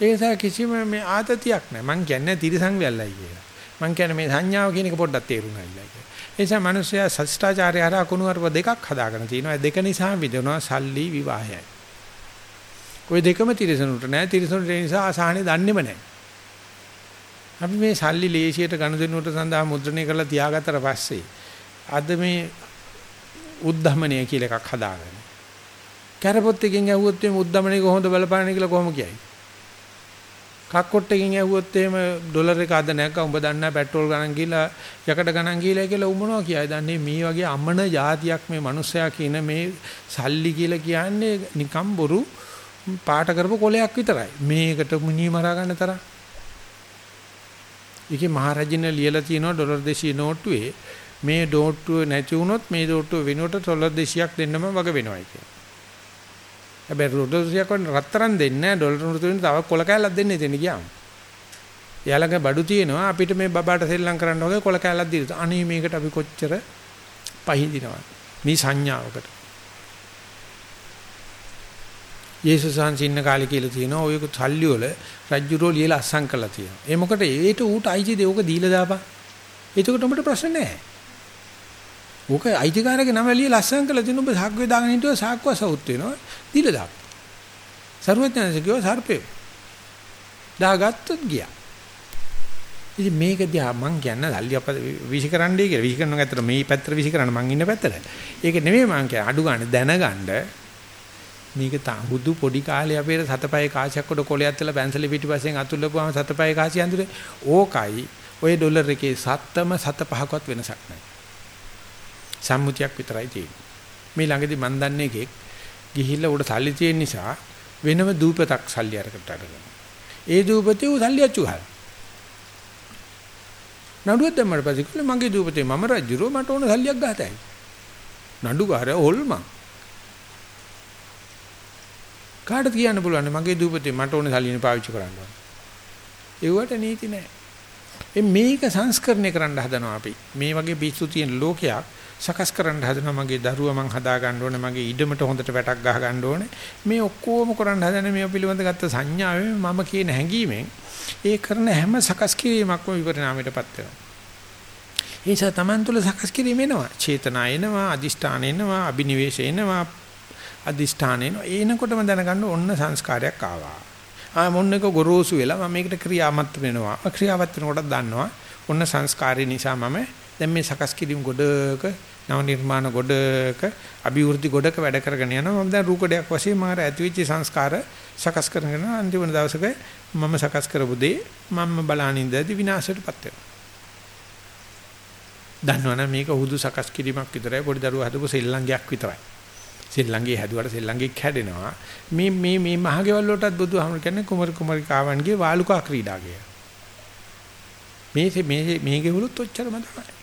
ඒ නිසා කිසිම මේ ආතතියක් නැහැ. මං කියන්නේ තිරිසන් වෙල්ලයි කියලා. මං කියන්නේ මේ සංඥාව කියන එක පොඩ්ඩක් තේරුම් ගන්නයි කියලා. ඒ නිසා මිනිස්සයා ශිෂ්ටාචාරය හරහා කුණු අරප දෙකක් හදාගෙන තිනවා. දෙක නිසා විදනවා සල්ලි විවාහයයි. ওই දෙකම තිරසනුට නෑ තිරසනුට ඒ නිසා අසහනේ දන්නේම නෑ. අපි මේ සල්ලි ලේසියට ගනුදෙනුවට සඳහා මුද්‍රණය කරලා තියාගත්තට පස්සේ අද මේ උද්ධමනය කියලා එකක් හදාගන්න. කැරපොත් එකෙන් ඇහුවොත් මේ උද්ධමනය කොහොමද බලපාන්නේ කියලා කොහොම කියයි? කක්කොට් එකෙන් ඇහුවොත් එහෙම ඩොලර් එක අද නැක්කා උඹ දන්නේ පෙට්‍රෝල් ගණන් ගිහලා යකඩ ගණන් ගිහලා කියලා උඹනවා කියයි. දන්නේ මේ වගේ අමන જાතියක් මේ මිනිස්සයා කියන මේ සල්ලි කියලා කියන්නේ නිකම් බොරු පාට කරපු කොලයක් විතරයි. මේකට මුණී මරා ගන්න තරම්. ඒකේ මහරජින ලියලා තියෙනවා ඩොලර් 200 නෝට්ටුවේ මේ නෝට්ටුව නැති වුණොත් මේ නෝට්ටුව වෙනුවට ඩොලර් 200ක් දෙන්නම වග වෙනවයි කියලා. හැබැයි ඩොලර් 200ක් වන් රත්තරන් දෙන්නේ නැහැ ඩොලර් නෝට්ටුවෙන් තව කොල කෑල්ලක් දෙන්න ඉතින් ගියාම. එයාලගේ බඩු තියෙනවා අපිට මේ බබාට සෙල්ලම් කරන්න වගේ කොල කෑල්ලක් දීලා. අනේ මේකට අපි කොච්චර පහඳිනවද? මේ සංඥාවකට. යේසුස් වහන්සේ ඉන්න කාලේ කියලා තියෙනවා ඔය සල්ලි වල රජ්ජුරෝ ලියලා අස්සම් කරලා තියෙනවා. ඒ මොකට ඒට ඌට අයිති දෙවක දීලා දාපන්. එතකොට උඹට ප්‍රශ්න නැහැ. ඕක අයිතිකාරගේ නම ලියලා අස්සම් කරලා තියෙන ඔබ සාක්කුවේ දාගෙන හිටියොත් සාක්කුව සවුත් වෙනවා. දීලා දාපන්. සර්වඥාන්සේ කිව්වා සර්පේ. දාගත්තොත් ගියා. ඉතින් මේක දිහා මං කියන්නේ සල්ලි අප විසිකරන්නයි කියලා. විසිකරනවා ඇත්තට මේ පැත්තට විසිකරන්න මං ඉන්න පැත්තට. ඒක නෙමෙයි මං කියන්නේ අඩු ගන්න දැනගන්න මේක හුදු පොඩි කාලේ අපේ සතපය කාසියක් උඩ කොලයක් තියලා පැන්සලි පිටිපස්සෙන් අතුල්ලපුවාම සතපය කාසිය ඇඳුනේ ඕකයි ඔය ඩොලර් එකේ සත්තම සත පහකවත් වෙනසක් නැහැ. සම්මුතියක් විතරයි තියෙන්නේ. මේ ළඟදී මන් දන්නේ එකෙක් ගිහිල්ලා උඩ සල්ලි තියෙන නිසා වෙනම දූපතක් සල්ලි අරකට අරගෙන. ඒ දූපතේ උ සල්ලි අච්චු ගහලා. නඩුවක් දැම්මට පස්සේ මගේ දූපතේ මම රජුරෝ මට ඕන සල්ලියක් ගහතයි. නඩුකාරය හොල්මන්. කාටද කියන්න පුළුවන් මගේ දූපතේ මට ඕනේ සල්ලිනේ පාවිච්චි කරන්න ඕනේ. ඒවට නීති නැහැ. මේක සංස්කරණය කරන්න හදනවා අපි. මේ වගේ පිස්සු තියෙන ලෝකයක් සකස් කරන්න හදනවා. මගේ දරුවා මං හදා ගන්න ඕනේ. මගේ ඉඩමට හොඳට වැටක් ගහ ගන්න ඕනේ. මේ ඔක්කොම කරන්න හදන මේ පිළිබඳ ගත්ත සංඥාවෙන් මම කියන හැඟීමෙන් ඒ කරන හැම සකස් කිරීමක්ම විපරිණාමයටපත් වෙනවා. ඒ නිසා Taman තුල සකස් කිරීම එනවා. චේතනා එනවා අදිෂ්ඨාන එනවා අබිනිවේෂ එනවා. අදිෂ්ඨානේන එනකොටම දැනගන්න ඔන්න සංස්කාරයක් ආවා. ආ මොන්නක ගොරෝසු වෙලා මම මේකට ක්‍රියාමත් වෙනවා. ක්‍රියාවත් වෙනකොට දන්නවා ඔන්න සංස්කාරය නිසා මම දැන් මේ සකස් කිරීම ගොඩක නව නිර්මාණ ගොඩක අභිවෘද්ධි ගොඩක වැඩ කරගෙන යනවා. මම දැන් රූකඩයක් වශයෙන් මාර ඇතිවිච්ච සංස්කාර සකස් කරගෙන අන්තිම දවසක මම සකස් කරපු දේ මම බලානින්දදී විනාශයටපත් වෙනවා. දන්නවනේ මේක හුදු සකස් කිරීමක් විතරයි පොඩි දරුවා හදපු සෙල්ලංගයක් විතරයි. සෙල්ලංගේ හැදුවට සෙල්ලංගේ කැඩෙනවා. මේ මේ මේ මහගෙවල් වලටත් බුදුහාමුදුරු කියන්නේ කුමරු කුමරිකාවන්ගේ වාලුකා ක්‍රීඩා කියලා. මේ මේ මේ ගෙවලුත් ඔච්චරම තමයි.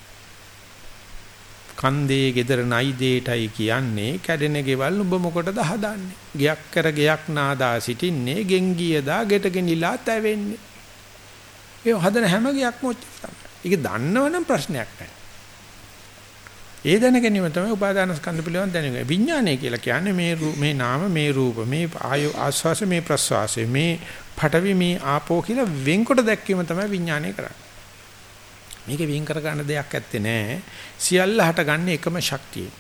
කන්දේ gedara නයි දෙයටයි කියන්නේ කැඩෙන ගෙවල් ඔබ මොකටද හදන්නේ? ගයක් කර ගයක් නාදා සිටින්නේ ගෙන් ගියදා ගෙට ගෙනිලා තැවෙන්නේ. ඒ හදන හැම ගයක්ම ඔච්චර තමයි. ඒක දන්නවනම් ප්‍රශ්නයක් නැහැ. ඒ දැන ගැනීම තමයි උපාදාන ස්කන්ධ පිළිබඳ දැනගන්න. විඥානය කියලා කියන්නේ මේ මේ නාම මේ රූප මේ ආයු ආස්වාස මේ ප්‍රස්වාසය මේ පඨවි මේ ආපෝ කියලා වෙන්කොට දැක්වීම තමයි විඥානය කරන්නේ. මේක වින් කර ගන්න දෙයක් ඇත්තේ නැහැ. සියල්ල හටගන්නේ එකම ශක්තියෙන්.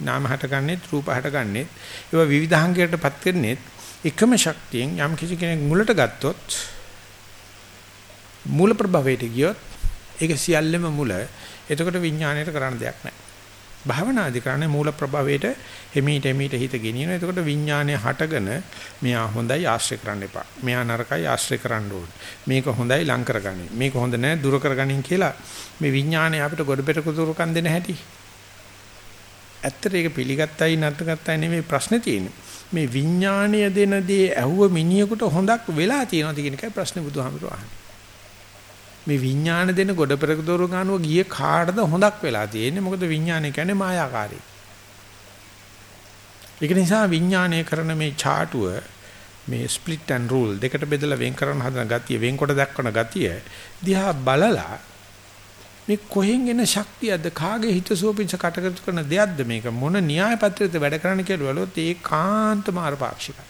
නාම හටගන්නේත් රූප හටගන්නේත් ඒවා විවිධාංගයකටපත් වෙන්නේත් එකම ශක්තියෙන් යම් කිසි කෙනෙක් මුලට ගත්තොත් මූල ප්‍රභවයට ගියොත් ඒක සියල්ලම මුල. එතකොට විඥාණයට කරන්න දෙයක් නැහැ. භාවනාදි කරන්නේ මූල ප්‍රභවයට එමීට එමීට හිත ගෙනියනවා. එතකොට විඥානය හටගෙන මෙයා හොඳයි ආශ්‍රය කරන්න එපා. මෙයා නරකයි ආශ්‍රය කරන්න ඕනේ. මේක හොඳයි ලං කරගනින්. මේක හොඳ නැහැ දුර කරගනින් කියලා මේ විඥානය අපිට ගොඩබෙට කුතුරුකම් දෙන්න හැටි. ඇත්තට ඒක පිළිගත්තයි නැත්ගත්තයි නෙමෙයි ප්‍රශ්නේ තියෙන්නේ. මේ විඥාණය දෙන දේ ඇහුව මිනිහෙකුට හොඳක් වෙලා තියෙනවද කියන එකයි ප්‍රශ්නේ බුදුහාමුදුරුවෝ අහන්නේ. මේ විඥාන දෙන ගොඩ පෙරක දොර ගන්නුව ගියේ කාටද හොඳක් වෙලා තියෙන්නේ මොකද විඥානය කියන්නේ මායාකාරී. ඒක නිසා විඥානය කරන මේ ചാටුව මේ ස්ප්ලිට් ඇන්ඩ් රූල් දෙකට බෙදලා වෙන් කරන හදන ගතිය වෙන්කොට දක්වන ගතිය දිහා බලලා මේ කොහෙන් එන ශක්තියද කාගේ හිතසුව පිංස කටකරතු කරන දෙයක්ද මේක මොන න්‍යාය පත්‍රයද වැඩ කරන්න කියලා බලුවොත් ඒ කාන්තම අරපාක්ෂිකයි.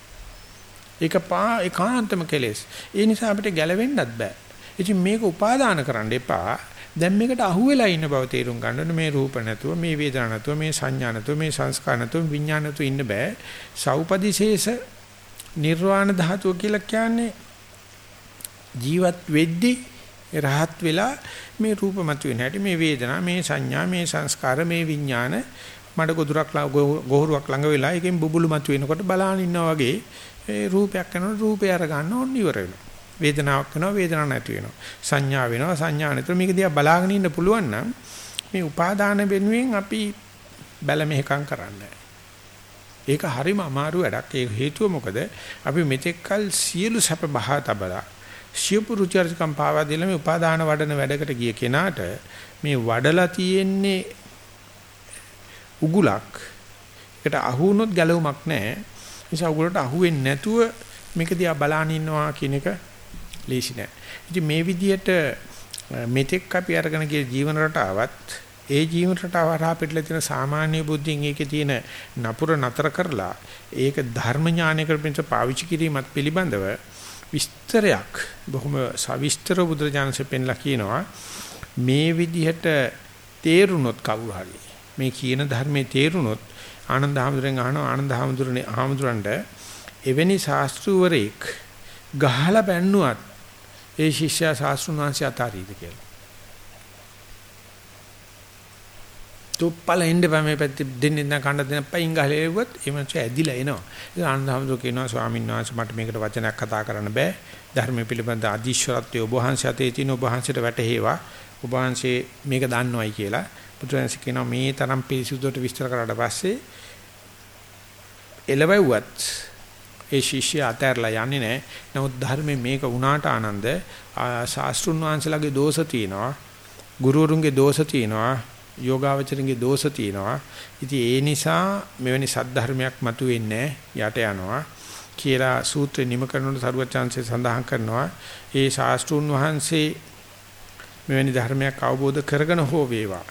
ඒක පා ඒකාන්තම කෙලෙස්. ඒ නිසා අපිට ගැලවෙන්නත් බෑ. ඉතින් මේක උපාදාන කරන්න එපා. දැන් මේකට අහුවෙලා ඉන්න බව තේරුම් ගන්න මේ රූප නැතුව මේ වේදනා නැතුව මේ සංඥා නැතුව මේ සංස්කාර නැතුව විඥාන නැතුව ඉන්න බෑ. සෞපදිශේෂ නිර්වාණ ධාතුව කියලා කියන්නේ ජීවත් වෙද්දී රහත් වෙලා මේ රූප මතුවෙන හැටි මේ වේදනා මේ සංඥා මේ සංස්කාර මේ විඥාන මඩ ගොදුරක් ගොහරුවක් ළඟ වෙලා එකෙන් බුබුලු මතුවෙනකොට බලාගෙන ඉන්නා වගේ ඒ රූපයක් කරනකොට රූපය අර ගන්න ඕන ඉවර වෙනවා වේදනාවක් වෙනවා වේදනාවක් නැති වෙනවා. සංඥා වෙනවා සංඥා නැති මේක දිහා බලාගෙන ඉන්න පුළුවන් නම් මේ උපාදාන වෙනුවෙන් අපි බැල මෙහෙකම් කරන්නේ. ඒක හරිම අමාරු වැඩක්. ඒ හේතුව මොකද? අපි මෙතෙක්කල් සියලු සැප බහා තබලා සියපු රුචර්ජකම් පාවා දෙලා මේ උපාදාන වඩන වැඩකට ගිය කෙනාට මේ වඩලා තියෙන්නේ උගුලක්. ඒකට අහු වුණොත් ගැලවුමක් නැහැ. නිසා උගලට අහු වෙන්නේ නැතුව මේක දිහා බලාන ඉන්නවා කියන එක ලේසි නෑ. ඉතින් මේ විදිහට මෙතෙක් අපි අරගෙන ගිය ජීවන රටාවත් ඒ ජීවන රටාව හරහා පිටලා තියෙන සාමාන්‍ය බුද්ධියෙන් ඒකේ තියෙන නපුර නතර කරලා ඒක ධර්ම ඥානයකට පිට පාවිච්චි කිරීමත් පිළිබඳව විස්තරයක් බොහොම සවිස්තර බුදුරජාණන්සේ පෙන්ලා කියනවා මේ විදිහට තේරුනොත් කවුරු හරි මේ කියන ධර්මයේ තේරුනොත් ආනන්ද හැමතුරෙන් අහනවා ආනන්ද හැමතුරනේ හැමතුරන්ට එවැනි ශාස්ත්‍රූවරයෙක් ගහලා බැන්නුවත් ඒ ශිෂ්‍යයා ශාස්ත්‍රුන් වහන්සේ අතාරීද කියලා. තුප්පල එන්න බෑ මේ පැත්තේ දෙන්නේ නැත්නම් කන්න දෙන්න පයින් ගහලා එවුවත් ඒ මනස ඇදිලා එනවා. ඉතින් ආනන්දහමතු කියනවා ස්වාමීන් වහන්සේ මට මේකට වචනයක් කතා කරන්න බෑ. ධර්මයේ පිළිබඳ අධිශ්වරත්වයේ ඔබ වහන්සේ අතේ තියෙන ඔබ වහන්සේට වැටහෙවා. ඔබ වහන්සේ මේක දන්නවයි කියලා. පුදුරන්සේ කියනවා මේ තරම් පිරිසුදුට විස්තර කරලා පස්සේ එළවෙව්වත් ඒ ශිෂ්‍ය අතහැරලා යන්නේ නැහැ. නමුත් ධර්මයේ මේක වුණාට ආනන්ද ශාස්ත්‍රුන් වහන්සේලාගේ දෝෂ තියෙනවා. ගුරුවරුන්ගේ දෝෂ තියෙනවා. යෝගාවචරන්ගේ දෝෂ තියෙනවා. ඉතින් ඒ නිසා මෙවැනි සද්ධර්මයක් මතුවෙන්නේ යට යනවා කියලා සූත්‍රේ නිම කරනකොට සරුවචාන්සේ සඳහන් කරනවා. ඒ ශාස්ත්‍රුන් වහන්සේ මෙවැනි ධර්මයක් අවබෝධ කරගෙන හෝ වේවා.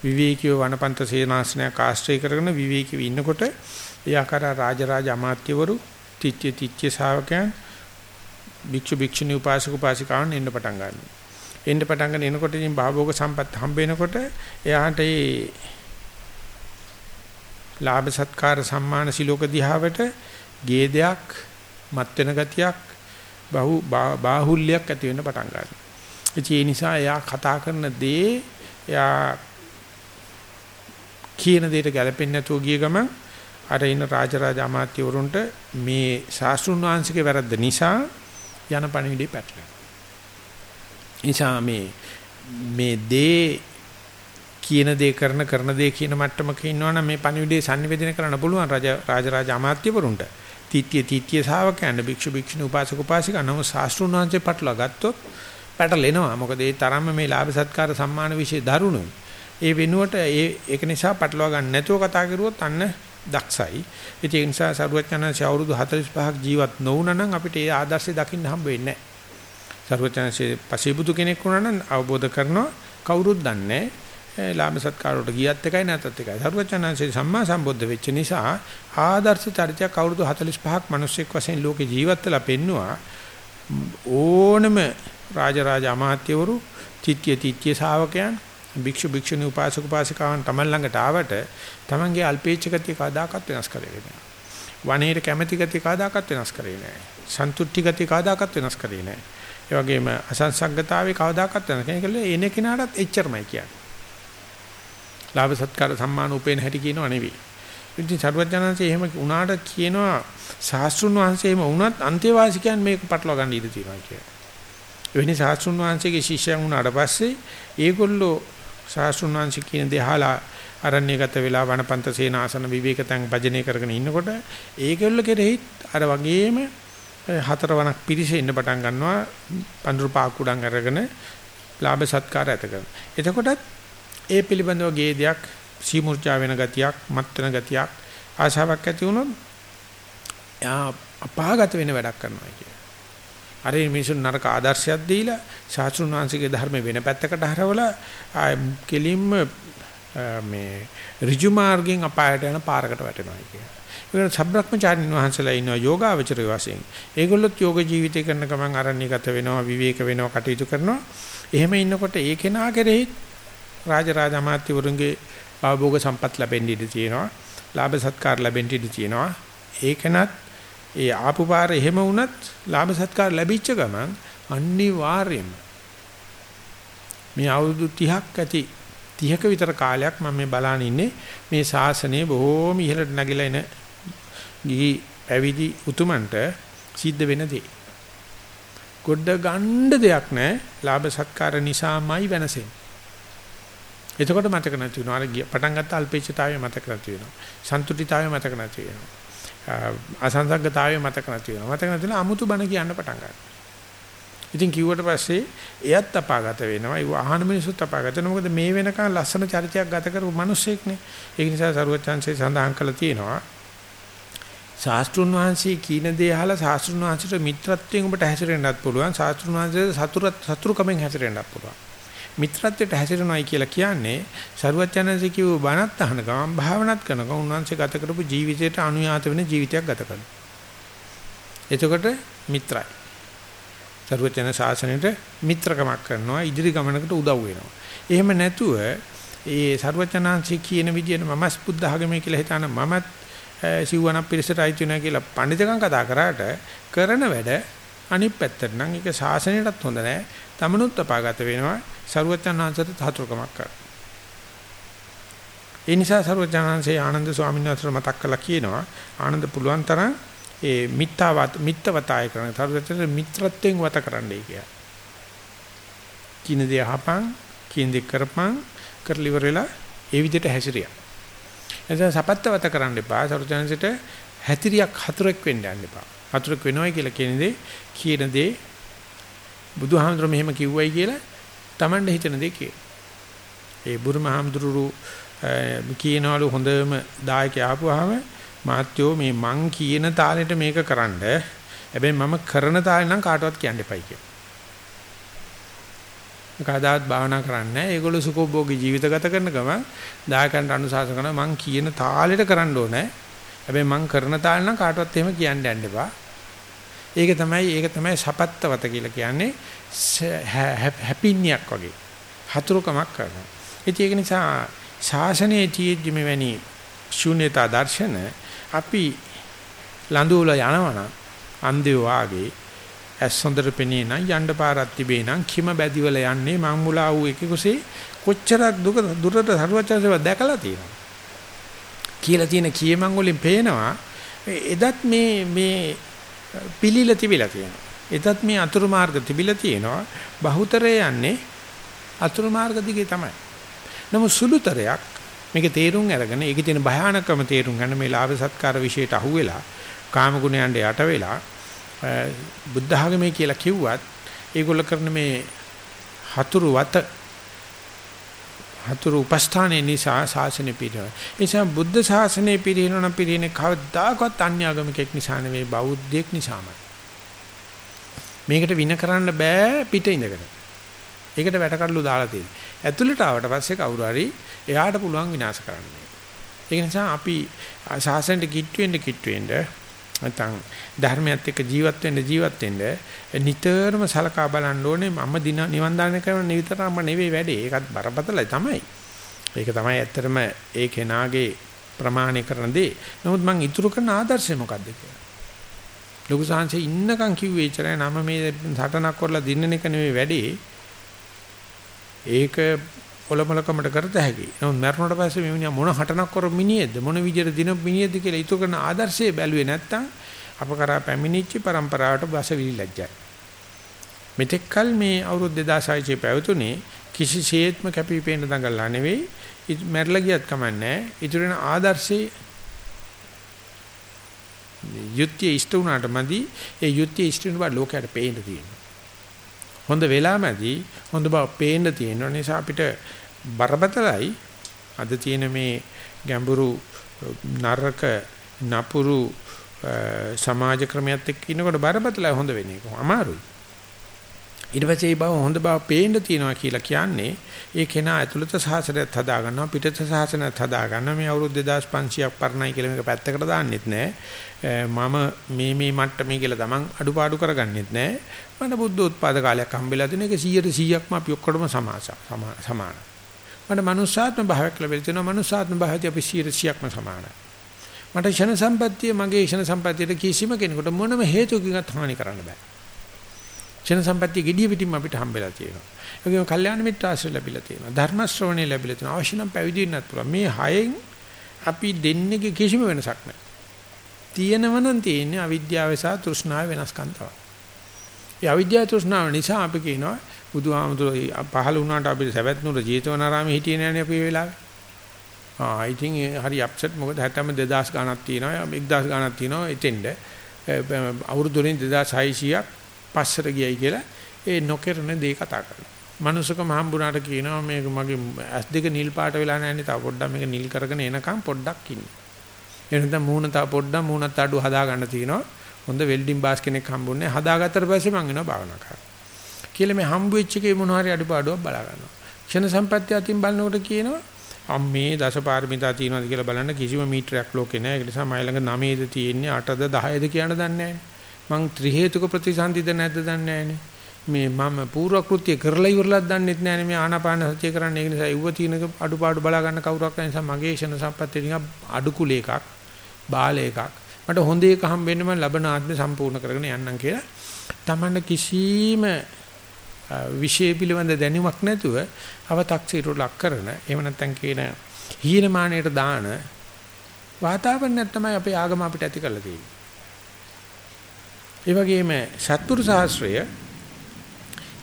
විවේකීව වනපන්ත සේනාසනයක් ආශ්‍රය කරගෙන විවේකීව ඉන්නකොට ඒ ආකාර රාජරාජ අමාත්‍යවරු තිත්‍ය තිත්‍ය ශාවකයන් භික්ෂු භික්ෂුණී උපාසක උපාසිකාවන් එන්න පටන් ගන්නවා. එන්න පටන් ගන්න එනකොට ඉතින් භාභෝග සම්පත් හම්බ වෙනකොට එයාට ඒ ලාභ සත්කාර සම්මාන සිලෝක දිහාවට ගේදයක් මත් වෙන ගතියක් බහු බාහුල්‍යයක් ඇති වෙන්න පටන් ගන්නවා. ඒ නිසා එයා කතා කරන දේ එයා කියන දෙයට ගැලපෙන්නේ නැතුව ගිය ගමන් අර ඉන්න රාජරාජ අමාත්‍යවරුන්ට මේ ශාස්ත්‍රුන් වහන්සේගේ වැරද්ද නිසා යන පණිවිඩේ පැටලෙනවා. නිසා මේ මේ දේ කියන දේ කරන කරන දේ කියන මට්ටමක ඉන්නවනම් මේ පණිවිඩේ sannivedana කරන්න පුළුවන් රාජ රාජරාජ අමාත්‍යවරුන්ට. තීත්‍ය තීත්‍ය ශාවකයන් භික්ෂු භික්ෂුණී උපාසක උපාසිකා නම ශාස්ත්‍රුන් වහන්සේ පැටලලා ගත්තොත් පැටලෙනවා. මොකද ඒ තරම්ම මේ ලාභ සත්කාර සම්මාන વિશે දරුණුයි. ඒ වෙනුවට ඒ ඒක නිසා පැටලව ගන්න නැතුව කතා කරුවොත් අන්න දක්ෂයි. ඒ නිසා සරුවචනන්සේ අවුරුදු 45ක් ජීවත් නොවුණා නම් අපිට ඒ ආදර්ශය දකින්න හම්බ වෙන්නේ නැහැ. සරුවචනන්සේ පසීබුදු කෙනෙක් වුණා නම් අවබෝධ කරනවා කවුරුත් දන්නේ ලාභ සත්කාර වලට ගියත් එකයි නැතත් එකයි. සරුවචනන්සේ සම්මා සම්බුද්ධ වෙච්ච නිසා ආදර්ශ චරිතයක් අවුරුදු 45ක් මිනිස්සෙක් වශයෙන් ලෝකේ ජීවත් වෙලා පෙන්නවා ඕනම රාජරාජ අමාත්‍යවරු තිත්‍ය තිත්‍ය ශාවකයන් භික්ෂු භික්ෂුණී උපාසක උපාසිකාවන් තමන් ළඟට ආවට තමන්ගේ අල්පේච්ඡ ගතිය කවදාකවත් වෙනස් කරේ නැහැ. වනයේට කැමැති ගතිය කවදාකවත් වෙනස් කරේ නැහැ. සන්තුට්ටි ගතිය කවදාකවත් වෙනස් කරේ නැහැ. ඒ වගේම අසංසග්ගතාවේ කවදාකවත් වෙනස් කරේ නැහැ. එන කෙනාටත් එච්චරමයි කියන්නේ. ලාභ සත්කාර සම්මාන උපේන හැටි කියනව නෙවෙයි. ඉතින් සර්වඥාන්සේ එහෙම උනාට කියනවා සාස්ත්‍රුන් වහන්සේ එහෙම වුණත් අන්තේවාසිකයන් මේක පටලවා ගන්න ඉඩ තියෙනවා කියලා. එවැනි සාස්ත්‍රුන් වහන්සේගේ ශිෂ්‍යයන් වුණාට පස්සේ ඒගොල්ලෝ සාස්ත්‍රුන් වහන්සේ කියන දේ අහලා අරණ්‍යගත වෙලා වනපන්ත සේනාසන විවේකතන් භජනය කරගෙන ඉන්නකොට ඒකෙල්ල කෙරෙහිත් අර වගේම හතර වණක් පිරිස ඉන්න පටන් ගන්නවා පඳුරු පාකුඩම් අරගෙන ලාභ සත්කාර ඇත කරන. එතකොටත් ඒ පිළිබඳව ගේදයක් සීමුර්ජා වෙන ගතියක් මත් වෙන ගතියක් ආශාවක් ඇති වුණොත් යා අපාගත වෙන වැඩක් කරනවා කිය. අර මිනිසුන් නරක ආදර්ශයක් දීලා ශාස්ත්‍රුන් වහන්සේගේ ධර්ම වෙන පැත්තකට හරවලා කෙලින්ම මේ ඍජු මාර්ගයෙන් අපායට යන පාරකට වැටෙනවා කියන්නේ. ඒක සබ්‍රක්‍මචාරින් වහන්සේලා ඉන්නවා යෝගාවචරය වශයෙන්. ඒගොල්ලොත් යෝග ජීවිතය කරන ගමන් අරණ්‍යගත වෙනවා විවේක වෙනවා කටයුතු කරනවා. එහෙම ඉන්නකොට ඒ කෙනා කෙරෙහි රාජරාජ අමාත්‍යවරුන්ගේ භවභෝග සම්පත් ලැබෙන්න ඉඩ තියෙනවා. ලාභ සත්කාර ලැබෙන්න ඉඩ තියෙනවා. ඒකනත් ඒ ආපු පාර එහෙම වුණත් ලාභ සත්කාර ලැබිච්ච ගමන් අනිවාර්යයෙන්ම මේ අවුරුදු 30ක් ඇති 30ක විතර කාලයක් මම මේ බලන් ඉන්නේ මේ ශාසනය බොහෝම ඉහළට නැගිලා එන ගිහි පැවිදි උතුමන්ට සිද්ධ වෙන දේ. ගොඩ ගන්න දෙයක් නැහැ ලාභ සත්කාර නිසාමයි වෙනසෙන්නේ. එතකොට මතක නැති වෙනවා. අර පටන් ගත්ත අල්පේච්ඡතාවය මතක නැති වෙනවා. සන්තුටිතාවය මතක නැති වෙනවා. අසංසග්ගතාවය මතක නැති වෙනවා. මතක නැති වෙලා 아무තු බණ කියන්න පටන් ගන්නවා. ඉතින් කිව්වට පස්සේ එයත් අපාගත වෙනවා. ඒ අහන මිනිස්සුත් අපාගත වෙනවා. මොකද මේ වෙනකන් ලස්සන චරිතයක් ගත කරපු මිනිස්සෙක්නේ. ඒ නිසා සරුවචාන්සේ සඳහන් කළා තියෙනවා. ශාස්ත්‍රුන් වහන්සේ කීන දේ අහලා ශාස්ත්‍රුන් වහන්සේට මිත්‍රත්වයෙන් ඔබට හැසිරෙන්නත් පුළුවන්. ශාස්ත්‍රුන් වහන්සේ සතුරු සතුරුකමෙන් හැසිරෙන්නත් පුළුවන්. මිත්‍රත්වයට හැසිරෙනවයි කියලා කියන්නේ සරුවචාන්සේ කිව්ව බණත් අහන ගමන් භාවනාත් කරන ගමන් උන්වහන්සේ ගත කරපු ජීවිතයට අනුයාත වෙන ජීවිතයක් ගත කරනවා. එතකොට මිත්‍රයි. සරුවචන ශාසනයට මිත්‍රකමක් කරනවා ඉදිරි ගමනකට උදව් වෙනවා. එහෙම නැතුව ඒ සරුවචනාංශي කියන විදිහට මමස් බුද්ධ ආගමේ කියලා හිතාන මමත් සිව්වනක් පිරිසට අයිති වෙනවා කියලා පඬිතුකම් කතා කරාට කරන වැඩ අනිත් පැත්තට නම් ඒක ශාසනයටත් හොඳ නැහැ. තමනුත් අපාගත වෙනවා. සරුවචනාංශයට තහතුරුකමක් කරනවා. ඒ නිසා සරුවචනාංශේ ආනන්ද ස්වාමීන් වහන්සේ මතක් කළා කියනවා ආනන්ද පුළුවන් තරම් ඒ මිත්තාවත් මිත්තවතාය කරන තරුවතර මිත්‍රත්වයෙන් වත කරන්නයි කිය. කින දේ අහපන්, කින දේ කරපන්, කරලිවර වෙලා ඒ විදිහට හැසිරියා. එතන සපත්තවත කරන්න එපා. සරුජනසිට හැතිරියක් හතුරෙක් වෙන්න යන්න එපා. හතුරෙක් වෙනවයි කියලා කියන දේ කියන දේ බුදුහාමුදුරුවෝ මෙහෙම කිව්වයි කියලා Tamande හිතන දේ කියන. ඒ බුරුමහාමුදුරුවෝ කියනවලු හොඳම දායකයා ආපුවාම මාත්‍යෝ මේ මං කියන තාලෙට මේක කරන්න හැබැයි මම කරන තාලෙ නම් කාටවත් කියන්න එපයි කියලා. කවදාවත් භාවනා කරන්නේ නැහැ. ඒගොල්ලෝ සුඛෝභෝගී ජීවිත ගත කරන ගමන් දායකයන්ට අනුශාසන කරනවා මං කියන තාලෙට කරන්න ඕනේ. හැබැයි මං කරන තාලෙ නම් කාටවත් එහෙම කියන්න යන්න එපා. ඒක තමයි ඒක තමයි සපත්තවත කියලා කියන්නේ හැපින්නියක් වගේ. හතුරුකමක් කරනවා. ඉතින් ඒක නිසා ශාසනයේ තියෙද්දි මෙවැනි ශූන්‍යතා දර්ශන අපි ලඳුවල යනවනම් අන්දේ වාගේ ඇස් හොඳට පෙනේ නම් යන්න පාරක් තිබේ නම් කිම බැදිවල යන්නේ මං මුලා වූ එකකුසේ කොච්චරක් දුක දුරට සරුවචනසේව දැකලා තියෙනවා කියලා තියෙන කියමන් වලින් පේනවා. එදත් මේ මේ පිළිල තිබිලා තියෙනවා. එදත් මේ අතුරු මාර්ග තිබිලා තියෙනවා. බහුතරය යන්නේ අතුරු මාර්ග දිගේ තමයි. නමුත් සුළුතරයක් මේක තේරුම් අරගෙන ඒකේ තියෙන භයානකම තේරුම් ගන්න මේ ලාභ සත්කාර විශේෂයට අහුවෙලා කාම ගුණයන්ට යට වෙලා බුද්ධ ආගමේ කියලා කිව්වත් ඒගොල්ල කරන මේ හතුරු වත හතුරු උපස්ථානයේ නිසා ශාසනය පිළිවෙල. ඒ නිසා බුද්ධ ශාසනය පිළිවෙලන පිළිෙන කවදාකවත් අන්‍යාගමිකෙක් නිසා නෙවෙයි බෞද්ධයෙක් නිසාමයි. මේකට වින කරන්න බෑ පිට ඉඳගෙන. ඒකට වැටකඩලු දාලා තියෙනවා. ඇතුළට ආවට පස්සේ කවුරු හරි එයාට පුළුවන් විනාශ කරන්න. ඒක නිසා අපි ශාසනයට කිට්ටු වෙන්න කිට්ටු වෙන්න නැත්නම් ධර්මයත් එක්ක ජීවත් වෙන්න ජීවත් වෙන්න නිතරම සලකා බලන්න ඕනේ මම දින නිවන් දාන කරන නිතරම නෙවෙයි වැඩේ. ඒකත් බරපතලයි තමයි. ඒක තමයි ඇත්තටම ඒ කෙනාගේ ප්‍රමාණය කරන දේ. නමුත් මම ඉතුරු කරන ආදර්ශය මොකද්ද කියලා. ලොකු සංසේ ඉන්නකම් කිව්වේ ඉතරයි නම මේ සටනක් කරලා දින්න එක නෙවෙයි වැඩේ. ඒක ඔලමලකමට කරත හැකි. නමුත් මරණයට පස්සේ මේ මිනිහා මොන හටනක් කර මිනිහෙක්ද මොන විදියට දින මිනිහෙක්ද කියලා ඉතුරු කරන ආදර්ශය බැලුවේ නැත්තම් අප කරා පැමිණිච්ච પરම්පරාවට බස විලිලැජ්ජයි. මෙතෙක්කල් මේ අවුරුදු 2600 පැවතුනේ කිසිසේත්ම කැපිපේන දඟලලා නෙවෙයි මැරලා ගියත් කමන්නේ ඉතුරු වෙන ආදර්ශේ යුද්ධය ඉෂ්ට වුණාට මදි ඒ යුද්ධය ඉෂ්ට වෙන බව ලෝකයට පේන්න තියෙනවා. හොඳ වෙලාමැදි හොඳ බව පේන්න තියෙන නිසා අපිට බරපතලයි. අද තියෙන මේ ගැඹුරු නරක නපුරු සමාජ ක්‍රමයක් එක්ක ඉනකොට බරපතලයි හොඳ වෙන එක අමාරුයි. ඊට පස්සේ මේ බව හොඳ බව පේන්න තියනවා කියලා කියන්නේ ඒ කෙනා ඇතුළත සාසනයත් හදා ගන්නවා පිටත සාසනයත් හදා ගන්නවා. මේ අවුරුදු 2500ක් පරණයි කියලා මේක පැත්තකට දාන්නෙත් නෑ. මම මේ මේ මට්ටමේ කියලා තමන් අඩුපාඩු කරගන්නෙත් නෑ. මට බුද්ධ උත්පාද කාලයක් හම්බෙලා තියෙන එක 100ට 100ක්ම අපි ඔක්කොටම සමාන මට මනුස්සාත්ම භාවයක් ලැබෙලා තියෙනවා මනුස්සාත්ම භාවයත් අපි 100ට 100ක්ම සමානයි මට ෂණ සම්පත්තිය මගේ ෂණ සම්පත්තියට කිසිම කෙනෙකුට මොනම හේතුවකින්වත් හානි කරන්න බෑ චන සම්පත්තිය gediya පිටින්ම අපිට හම්බෙලා තියෙනවා. ඒ වගේම කල්යාණ මිත්‍ර ආශ්‍රය ලැබිලා තියෙනවා. ධර්ම ශ්‍රවණය ලැබිලා තියෙනවා. අවශ්‍ය නම් පැවිදි වෙන්නත් පුළුවන්. මේ හයෙන් අපි දෙන්නේගේ කිසිම වෙනසක් නැහැ. තියෙනව නම් තියෙන්නේ අවිද්‍යාව සහ තෘෂ්ණාව වෙනස්කම් තමයි. ඒ අවිද්‍යාව තෘෂ්ණාව නිසා අපි කියනවා බුදුහාමුදුරුවෝ පහළ වුණාට අපිට සවැත් නුර ජීතවනාරාමේ හිටියේ නෑනේ අපි මේ වෙලාවේ. ආ ඉතින් හරි අප්සෙට් මොකද හැතැම්ම 2000 ගණක් තියෙනවා 1000 ගණක් තියෙනවා එතෙන්ද අවුරුදු වලින් 2600ක් පස්සට ගියයි කියලා ඒ නොකරන දේ කතා කරනවා. මනුස්සකම හම්බුනාට කියනවා මේක මගේ ඇස් දෙක නිල් පාට වෙලා නැහැ නේ තව පොඩ්ඩක් මේක නිල් කරගෙන එනකම් පොඩ්ඩක් ඉන්න. එනනම් මූණ තව පොඩ්ඩක් මූණත් අඩු හදා ගන්න තියෙනවා. හොඳ වෙල්ඩින් බාස් කෙනෙක් හම්බුනේ හදාගත්තට පස්සේ මං එනවා භාවනා කරන්න. කියලා මේ හම්බු වෙච්ච එකේ මොන හරි අඩුපාඩුවක් බලා ගන්නවා. ක්ෂණ සම්පත්‍ය අතින් බලනකොට කියනවා අම්මේ දසපාරමිතා තියෙනවද කියලා බලන්න කිසිම මීටරයක් ලෝකේ නැහැ. ඒ නිසා මයි ළඟ 9ද තියෙන්නේ 8ද 10ද කියන දන්නේ නැහැ. මං ත්‍රි හේතුක ප්‍රතිසන්දිද නැද්ද දන්නේ මේ මම පූර්ව කෘත්‍ය කරලා ඉවරලක් දන්නෙත් නැහැ මේ ආනාපාන සතිය කරන්නේ ඒ නිසා ඉව තියෙනක අඩුපාඩු බලා ගන්න කවුරක් නැහැ නිසා මගේ ෂණ සම්පත්තිය නිකන් අඩු කුල එකක් බාල එකක් මට හොඳ එක හම්බෙන්න මම ලබන ආත්මය සම්පූර්ණ කරගෙන යන්නම් කියලා තමන්න කිසිම විශේෂ පිළිබඳ දැනුමක් නැතුව අව탁සිරු ලක් කරන එහෙම නැත්නම් කියන හීනමානයට දාන වාතාවරණයක් තමයි අපේ ආගම අපිට ඇති කරලා තියෙන්නේ ඒ වගේම සත්පුරු ශාස්ත්‍රය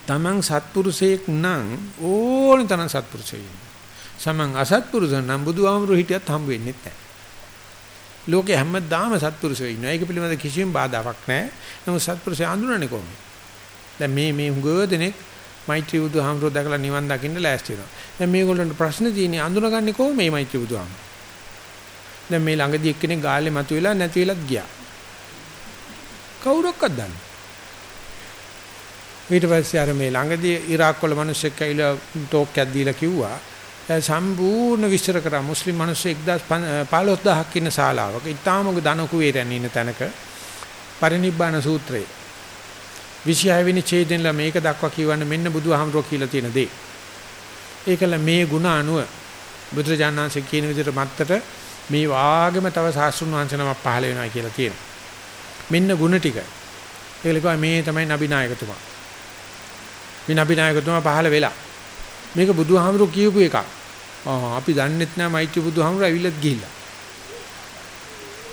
තමන් සත්පුරුෂයෙක් නම් ඕන තරම් සත්පුරුෂයෙක්. සමන් අසත්පුරුෂ නම් බුදුහාමුදුරු හිටියත් හම්බ වෙන්නේ නැහැ. ලෝකේ හැමදාම සත්පුරුෂයෝ ඉන්නවා. ඒක පිළිබඳ කිසිම බාධාවක් නැහැ. නමුත් සත්පුරුෂය අඳුරන්නේ කොහොමද? දැන් මේ මේ හුඟ දෙනෙක් මෛත්‍රී බුදුහාමුදුරුවෝ දැකලා නිවන් දකින්න ලෑස්ති වෙනවා. දැන් මේගොල්ලන්ට ප්‍රශ්න තියෙන්නේ අඳුනගන්නේ කොහොමද මේ මෛත්‍රී බුදුහාමුදුරුවෝ? දැන් මේ ළඟදී එක්කෙනෙක් ගාලේ මතුවෙලා නැති වෙලත් ගියා. කවුරක්වත් දන්නේ ඊට පස්සේ අර මේ ළඟදී ඉරාක් වල මිනිස්සෙක් ඇවිල්ලා ටෝක් එකක් දීලා කිව්වා සම්පූර්ණ විස්තර කරා මුස්ලිම් මිනිස්සු 15000ක් ඉන්න ශාලාවක ඊටාමක ධන කුවේරයන් ඉන්න තැනක පරිනිබ්බාන සූත්‍රයේ 26 වෙනි ඡේදෙන්ලා මේක දක්වා කියවන්න මෙන්න බුදුහාමරෝ කියලා තියෙන දේ. ඒකල මේ ಗುಣ අනුව බුදුරජාණන්සේ කියන විදිහට මත්තට මේ වාගේම තව සාස්ෘණ වංශනමක් පහළ වෙනවා කියලා කියනවා. මෙන්න ಗುಣ ටික. ඒකල කිව්වා මේ තමයි නබිනායකතුමා. මේ නබිනායකතුමා පහළ වෙලා. මේක බුදුහාමුදුරු කියපු එකක්. ආ අපි දන්නෙත් නෑ මෛත්‍රී බුදුහාමුදුරු ඇවිල්ලත් ගිහිල්ලා.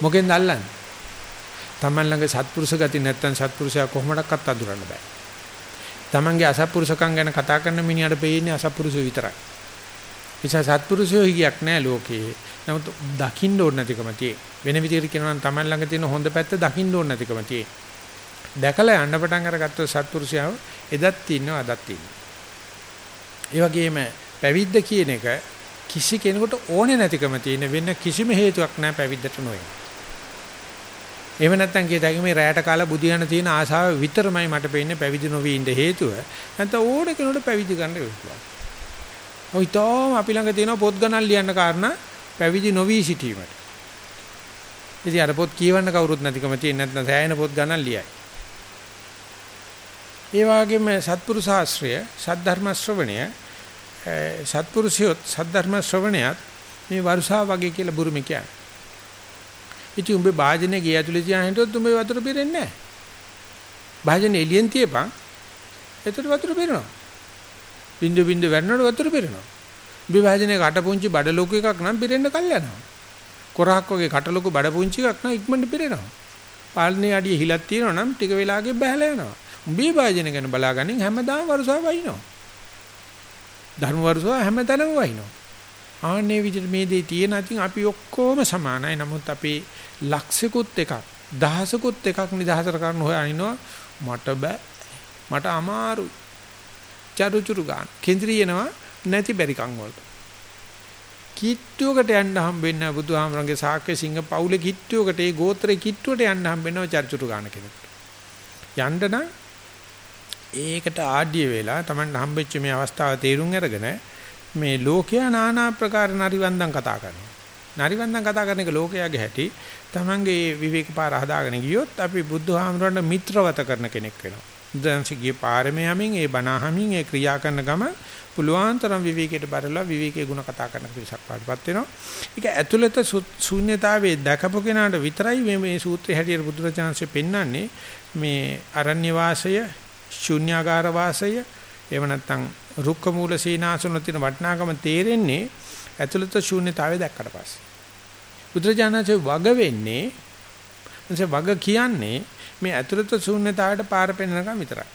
මොකෙන්ද අල්ලන්නේ? Taman ළඟ සත්පුරුෂ ගති නැත්තම් සත්පුරුෂයා කොහොමඩක්වත් අඳුරන්න බෑ. Tamanගේ අසත්පුරුෂකම් ගැන කතා කරන මිනිහට පෙන්නේ අසත්පුරුෂය විතරයි. නිසා සත්පුරුෂයෝ හිගයක් නෑ ලෝකේ. නමුත් දකින්න ඕන නැතිකම තියෙයි. වෙන විදිහට කියනවා නම් Taman ළඟ තියෙන හොඳ පැත්ත දකින්න ඕන නැතිකම තියෙයි. දැකලා යන්න පටන් අරගත්තොත් සත්පුරුෂයව එදත් ඉන්නවා අදත් ඉන්නවා. ඒ වගේම පැවිද්ද කියන එක කිසි කෙනෙකුට ඕනේ නැතිකම තියෙන වෙන කිසිම හේතුවක් නැහැ පැවිද්දට නොවේ. එහෙම නැත්නම් කියතයි මේ රැයට කාලා බුදියන තියෙන ආශාව විතරමයි මට පේන්නේ පැවිදි නොවී ඉන්න හේතුව. නැත්නම් ඕන කෙනෙකුට පැවිදි ගන්න වෙනවා. ඔය තාම අපි ළඟ තියෙන පොත් ගණන් ලියන්න කාරණා පැවිදි නොවී සිටීමට. ඉතින් අර පොත් කියවන්න කවුරුත් නැතිකම තියෙන නැත්නම් සෑහෙන පොත් ගණන් ලියයි. ඒ වගේම සත්පුරුෂ ශාස්ත්‍රය, සද්ධර්ම ශ්‍රවණය, සත්පුරුෂයොත් සද්ධර්ම ශ්‍රවණයත් මේ වරුසාව වගේ කියලා බුරුමි කියන්නේ. ඉතින් උඹේ වාජනේ ගේ ඇතුලේ තියාගෙන හිටියොත් උඹේ වතුර පිරෙන්නේ නැහැ. වාජනේ එළියෙන් තියපන්. එතකොට වතුර පිරෙනවා. බින්දු බින්දු වැන්නකොට වතුර පිරෙනවා. උඹේ වාජනේ කට පුංචි බඩ ලොකු එකක් නම් පිරෙන්න කල් යනවා. කොරහක් වගේ කට ලොකු බඩ පුංචි එකක් නම් ඉක්මනට පිරෙනවා. පාලනේ අඩිය හිලක් තියෙනවා නම් ටික වෙලාවකින් බහැලා යනවා. උඹේ වාජනේ ගැන බලාගනින් හැමදාම වරුසාව වයින්නවා. ධර්ම වරුසාව හැමතැනම වයින්නවා. ආන්නේ විදිහට මේ දේ තියෙන අතින් අපි ඔක්කොම සමානයි. නමුත් අපි ලක්ෂිකුත් එකක්, දහසකුත් එකක් නිදහසට කරන හොය අනිනවා මට බෑ. මට අමාරුයි. චරුචුරු ගන්න. කේන්ද්‍රීයනවා නැති බැරිකම් වලට. කිට්ටුවකට යන්න හම්බෙන්න බුදුහාමරගේ සාක්‍ය සිංහ පවුලේ කිට්ටුවකට ඒ ගෝත්‍රේ කිට්ටුවට යන්න හම්බෙන්නව චර්චුරු ගන්න කෙනෙකුට. යන්න නම් ඒකට ආඩ්‍ය වෙලා Taman හම්බෙච්ච මේ අවස්ථාව තේරුම් අරගෙන මේ ලෝකයා নানা ආකාර නරිවන්දම් කතා කරනවා. නරිවන්දම් කතා කරන එක ලෝකයාගේ හැටි. Tamange විවේක පාර හදාගෙන ගියොත් අපි බුදුහාමරන්ට මිත්‍රවත කරන කෙනෙක් වෙනවා. බුදුන්සේගේ පාරම යමින් ඒ බණහමින් ඒ ක්‍රියා කරන ගම පුළුවන් තරම් විවේකයට බරලා විවේකයේ ಗುಣ කතා කරන පිරිසක් පාඩපත් වෙනවා. ඒක ඇතුළත ශූන්‍යතාවයේ දැකපු කෙනාට විතරයි මේ මේ සූත්‍රය හැටියට බුදුරජාණන්සේ පෙන්වන්නේ මේ අරණ්‍ය වාසය, ශූන්‍යාකාර වාසය, එහෙම නැත්නම් රුක්ක මූල සීනාසන තියෙන වටිනාකම තේරෙන්නේ ඇතුළත ශූන්‍යතාවය දැක්කට පස්සේ. බුදුරජාණන්සේ වග වෙන්නේ එනිසා වග කියන්නේ මේ ඇතුළත ශූන්‍යතාවයට පාර පෙන්නනකම් විතරයි.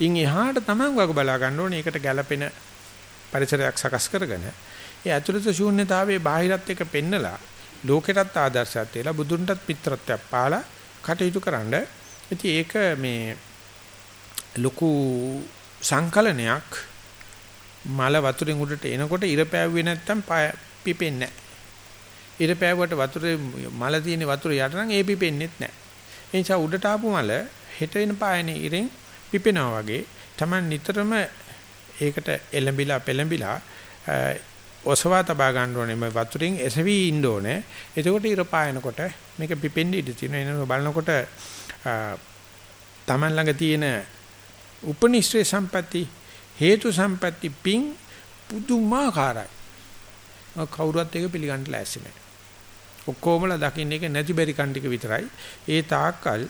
ඉන් එහාට තමයි වග බලා ගන්න ඕනේ. ඒකට ගැළපෙන පරිසරයක් සකස් කරගෙන ඒ ඇතුළත ශූන්‍යතාවයේ බාහිරත් එක පෙන්නලා ලෝකෙටත් ආදර්ශයක් තියලා බුදුන්ටත් පිටරත්වයක් පාලා කටයුතු කරන්න. ඉතින් ඒක මේ ලොකු සංකලනයක් මල වතුරෙන් උඩට එනකොට ඉර පෑවුවේ නැත්තම් පිපෙන්නේ නැහැ. ඉර පෑවුවට වතුරේ මල තියෙන වතුර යට නම් ඒ පිපෙන්නේත් නැහැ. ඒ නිසා උඩට ආපු මල හෙට වෙන පායනේ ඉරෙන් පිපෙනවා වගේ Taman නිතරම ඒකට එළඹිලා පෙළඹිලා ඔසවා තබා ගන්න ඕනේ මේ වතුරෙන් එසවි ඉන්න ඕනේ. එතකොට ඉර පායනකොට මේක පිපෙන්න ඉඩ තියෙනවා. එනවා බලනකොට Taman ළඟ තියෙන උපනිශ්‍රේ සම්පatti හේතු සම්පatti පිං පුදුමාකාරයි. කවුරුත් ඒක පිළිගන්න ලෑස්ති නැහැ. ඔක්කොමලා දකින්න එක නැති බැරි කන් ටික විතරයි. ඒ තාක්කල්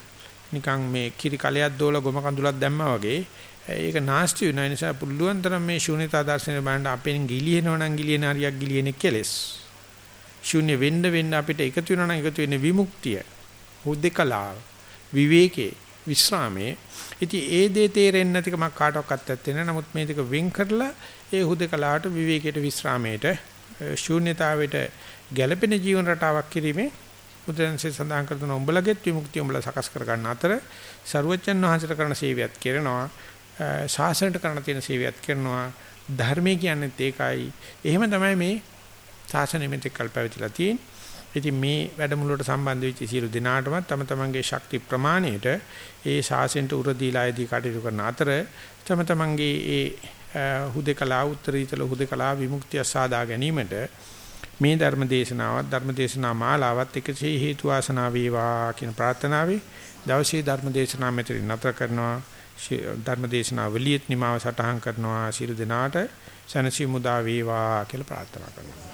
නිකන් මේ කිරි කලයක් දෝල ගොම කඳුලක් දැම්මා වගේ ඒක නාස්ති වෙන නිසා පුළුවන් තරම් මේ ශූන්‍යතා දර්ශනය බලන්න අපෙන් ගිලිනව නම් ගිලින හරියක් ගිලින කෙලස්. ශූන්‍ය වෙන්න වෙන්න අපිට එකතු වෙනවා නම් එකතු වෙන්නේ විමුක්තිය. හුදෙකලාව විවේකේ විස්රාමයේ ඉතින් ඒ දේ තේරෙන්නේ නැතිකමක් කාටවත් ඇත්තේ නැහැ. නමුත් මේ දෙක වෙන් කරලා ඒ හුදකලාට විවේකයට විස්රාමයට ශූන්‍යතාවයට ගැළපෙන ජීවන රටාවක් කිරීමේ බුදුන්සේ සඳහන් කරන උඹලගෙත් විමුක්තිය උඹලා සකස් කර ගන්න අතර ਸਰුවචන් වහන්සේට කරන සේවයත් කරනවා ශාසනයට කරන තියෙන සේවයත් කරනවා ධර්මයේ කියන්නේත් ඒකයි. එහෙම තමයි මේ ශාසනය මෙතෙක් කල් පැවතිලා තියෙන්නේ. ඉතින් මේ වැඩමුළුවට සම්බන්ධ වෙච්ච සියලු දෙනාටම තම තමන්ගේ ශක්ති ප්‍රමාණයට ඒ ශාසනයට උර දීලායේදී කටයුතු කරන අතර තම තමන්ගේ ඒ හුදේකලා උත්තරීතල හුදේකලා විමුක්තිය සාදා ගැනීමට මේ ධර්ම දේශනාවත් ධර්ම දේශනා මාලාවත් එකසේ හේතු වාසනා වේවා කියන ප්‍රාර්ථනාවයි දවසේ ධර්ම දේශනාව මෙතන නතර කරනවා. ධර්ම දේශනාව වලියත් නිමාව සටහන් කරනවා. සියලු දෙනාට සනසි මුදා වේවා කියලා ප්‍රාර්ථනා කරනවා.